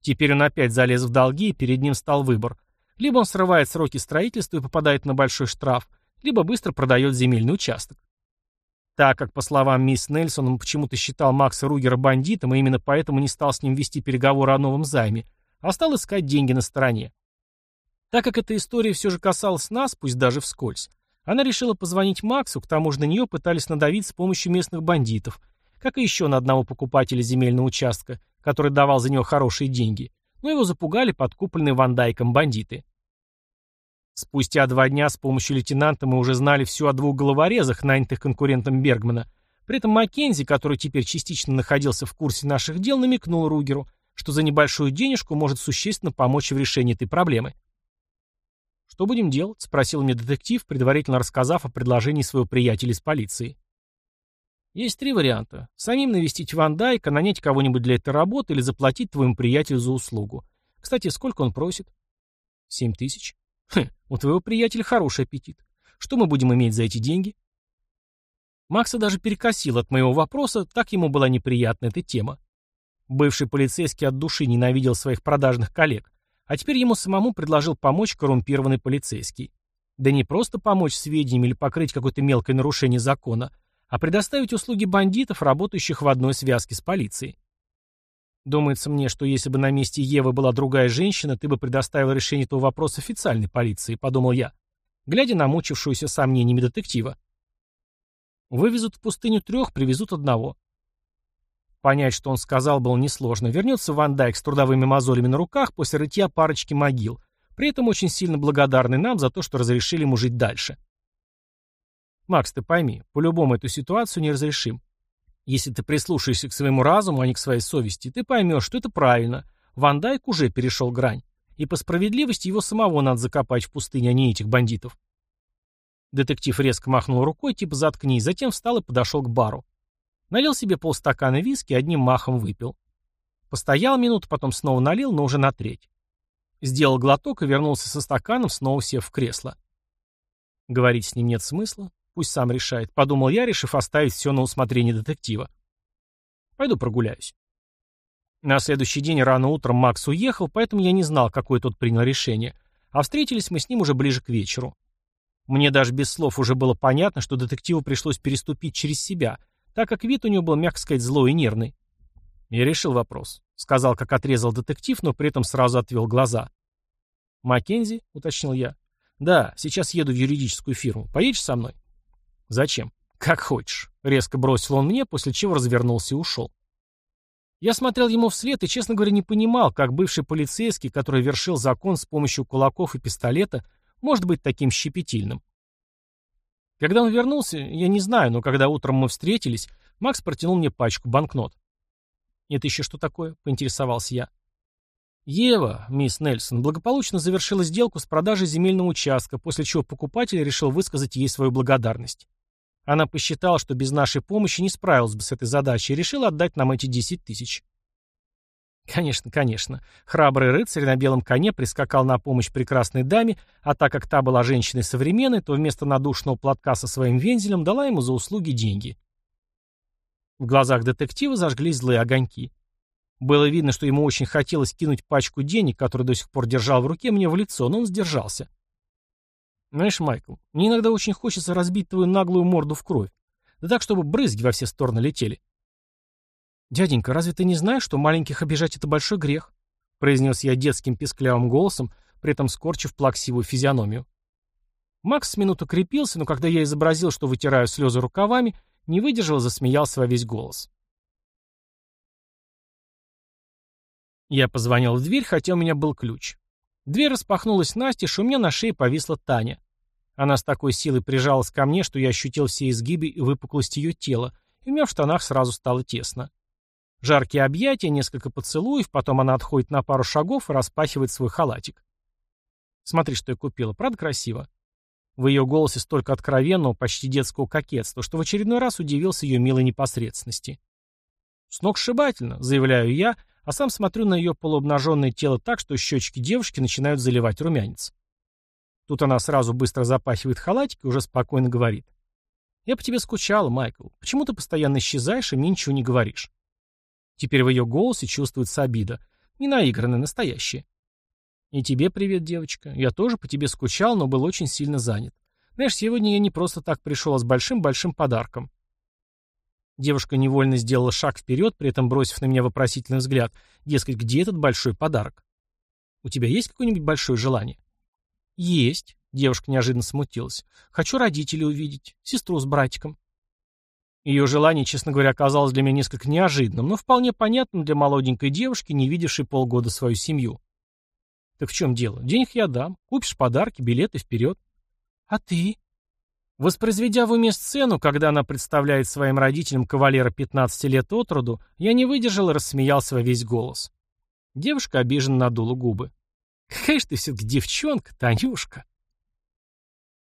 Теперь он опять залез в долги, и перед ним стал выбор. Либо он срывает сроки строительства и попадает на большой штраф, либо быстро продает земельный участок. Так как, по словам мисс Нельсон, он почему-то считал Макса Ругера бандитом и именно поэтому не стал с ним вести переговоры о новом займе, а стал искать деньги на стороне. Так как эта история все же касалась нас, пусть даже вскользь, она решила позвонить Максу, к тому же на нее пытались надавить с помощью местных бандитов, как и еще на одного покупателя земельного участка, который давал за него хорошие деньги, но его запугали подкупленные Вандайком бандиты. Спустя два дня с помощью лейтенанта мы уже знали все о двух головорезах, нанятых конкурентом Бергмана. При этом Маккензи, который теперь частично находился в курсе наших дел, намекнул Ругеру, что за небольшую денежку может существенно помочь в решении этой проблемы. «Что будем делать?» — спросил мне детектив, предварительно рассказав о предложении своего приятеля из полиции. «Есть три варианта. Самим навестить Ван Дайка, нанять кого-нибудь для этой работы или заплатить твоему приятелю за услугу. Кстати, сколько он просит?» «Семь тысяч». Хм, у твоего приятеля хороший аппетит. Что мы будем иметь за эти деньги? Макса даже перекосил от моего вопроса, так ему была неприятна эта тема. Бывший полицейский от души ненавидел своих продажных коллег, а теперь ему самому предложил помочь коррумпированный полицейский. Да не просто помочь сведениями или покрыть какое-то мелкое нарушение закона, а предоставить услуги бандитов, работающих в одной связке с полицией. Думается мне, что если бы на месте Евы была другая женщина, ты бы предоставил решение этого вопроса официальной полиции, подумал я, глядя на мучившуюся сомнениями детектива. Вывезут в пустыню трех, привезут одного. Понять, что он сказал, было несложно. Вернется Ван Дайк с трудовыми мозолями на руках после рытья парочки могил, при этом очень сильно благодарный нам за то, что разрешили ему жить дальше. Макс, ты пойми, по-любому эту ситуацию не разрешим. Если ты прислушаешься к своему разуму, а не к своей совести, ты поймешь, что это правильно. Ван Дайк уже перешел грань. И по справедливости его самого надо закопать в пустыне, а не этих бандитов. Детектив резко махнул рукой, типа заткнись, затем встал и подошел к бару. Налил себе полстакана виски, одним махом выпил. Постоял минуту, потом снова налил, но уже на треть. Сделал глоток и вернулся со стаканом, снова сев в кресло. Говорить с ним нет смысла. Пусть сам решает, подумал я, решив оставить все на усмотрение детектива. Пойду прогуляюсь. На следующий день рано утром Макс уехал, поэтому я не знал, какое тот принял решение, а встретились мы с ним уже ближе к вечеру. Мне даже без слов уже было понятно, что детективу пришлось переступить через себя, так как вид у него был, мягко сказать, злой и нервный. Я решил вопрос. Сказал, как отрезал детектив, но при этом сразу отвел глаза. «Маккензи?» — уточнил я. «Да, сейчас еду в юридическую фирму. Поедешь со мной?» «Зачем?» «Как хочешь», — резко бросил он мне, после чего развернулся и ушел. Я смотрел ему вслед и, честно говоря, не понимал, как бывший полицейский, который вершил закон с помощью кулаков и пистолета, может быть таким щепетильным. Когда он вернулся, я не знаю, но когда утром мы встретились, Макс протянул мне пачку банкнот. «Это еще что такое?» — поинтересовался я. Ева, мисс Нельсон, благополучно завершила сделку с продажей земельного участка, после чего покупатель решил высказать ей свою благодарность. Она посчитала, что без нашей помощи не справилась бы с этой задачей и решила отдать нам эти 10 тысяч. Конечно, конечно. Храбрый рыцарь на белом коне прискакал на помощь прекрасной даме, а так как та была женщиной современной, то вместо надушного платка со своим вензелем дала ему за услуги деньги. В глазах детектива зажглись злые огоньки. Было видно, что ему очень хотелось кинуть пачку денег, которую до сих пор держал в руке, мне в лицо, но он сдержался. Знаешь, Майкл, мне иногда очень хочется разбить твою наглую морду в кровь. Да так, чтобы брызги во все стороны летели. «Дяденька, разве ты не знаешь, что маленьких обижать — это большой грех?» произнес я детским писклявым голосом, при этом скорчив плаксивую физиономию. Макс с минуту крепился, но когда я изобразил, что вытираю слезы рукавами, не выдержал и засмеялся во весь голос. Я позвонил в дверь, хотя у меня был ключ. Дверь распахнулась настежь, у меня на шее повисла Таня. Она с такой силой прижалась ко мне, что я ощутил все изгибы и выпуклость ее тела, и у меня в штанах сразу стало тесно. Жаркие объятия, несколько поцелуев, потом она отходит на пару шагов и распахивает свой халатик. Смотри, что я купила, правда красиво? В ее голосе столько откровенного, почти детского кокетства, что в очередной раз удивился ее милой непосредственности. «Сногсшибательно», — заявляю я, а сам смотрю на ее полуобнаженное тело так, что щечки девушки начинают заливать румянец. Тут она сразу быстро запахивает халатик и уже спокойно говорит. «Я по тебе скучала, Майкл. Почему ты постоянно исчезаешь и мне ничего не говоришь?» Теперь в ее голосе чувствуется обида. Не наигранная, настоящая. И тебе привет, девочка. Я тоже по тебе скучал, но был очень сильно занят. Знаешь, сегодня я не просто так пришел, а с большим-большим подарком. Девушка невольно сделала шаг вперед, при этом бросив на меня вопросительный взгляд. Дескать, где этот большой подарок? У тебя есть какое-нибудь большое желание? Есть. Девушка неожиданно смутилась. Хочу родителей увидеть. Сестру с братиком. Ее желание, честно говоря, оказалось для меня несколько неожиданным, но вполне понятным для молоденькой девушки, не видевшей полгода свою семью. Так в чем дело? Денег я дам. Купишь подарки, билеты вперед. А ты? Воспроизведя в уме сцену, когда она представляет своим родителям кавалера 15 лет от роду, я не выдержал и рассмеялся во весь голос. Девушка обиженно надула губы. «Какая же ты все-таки девчонка, Танюшка!»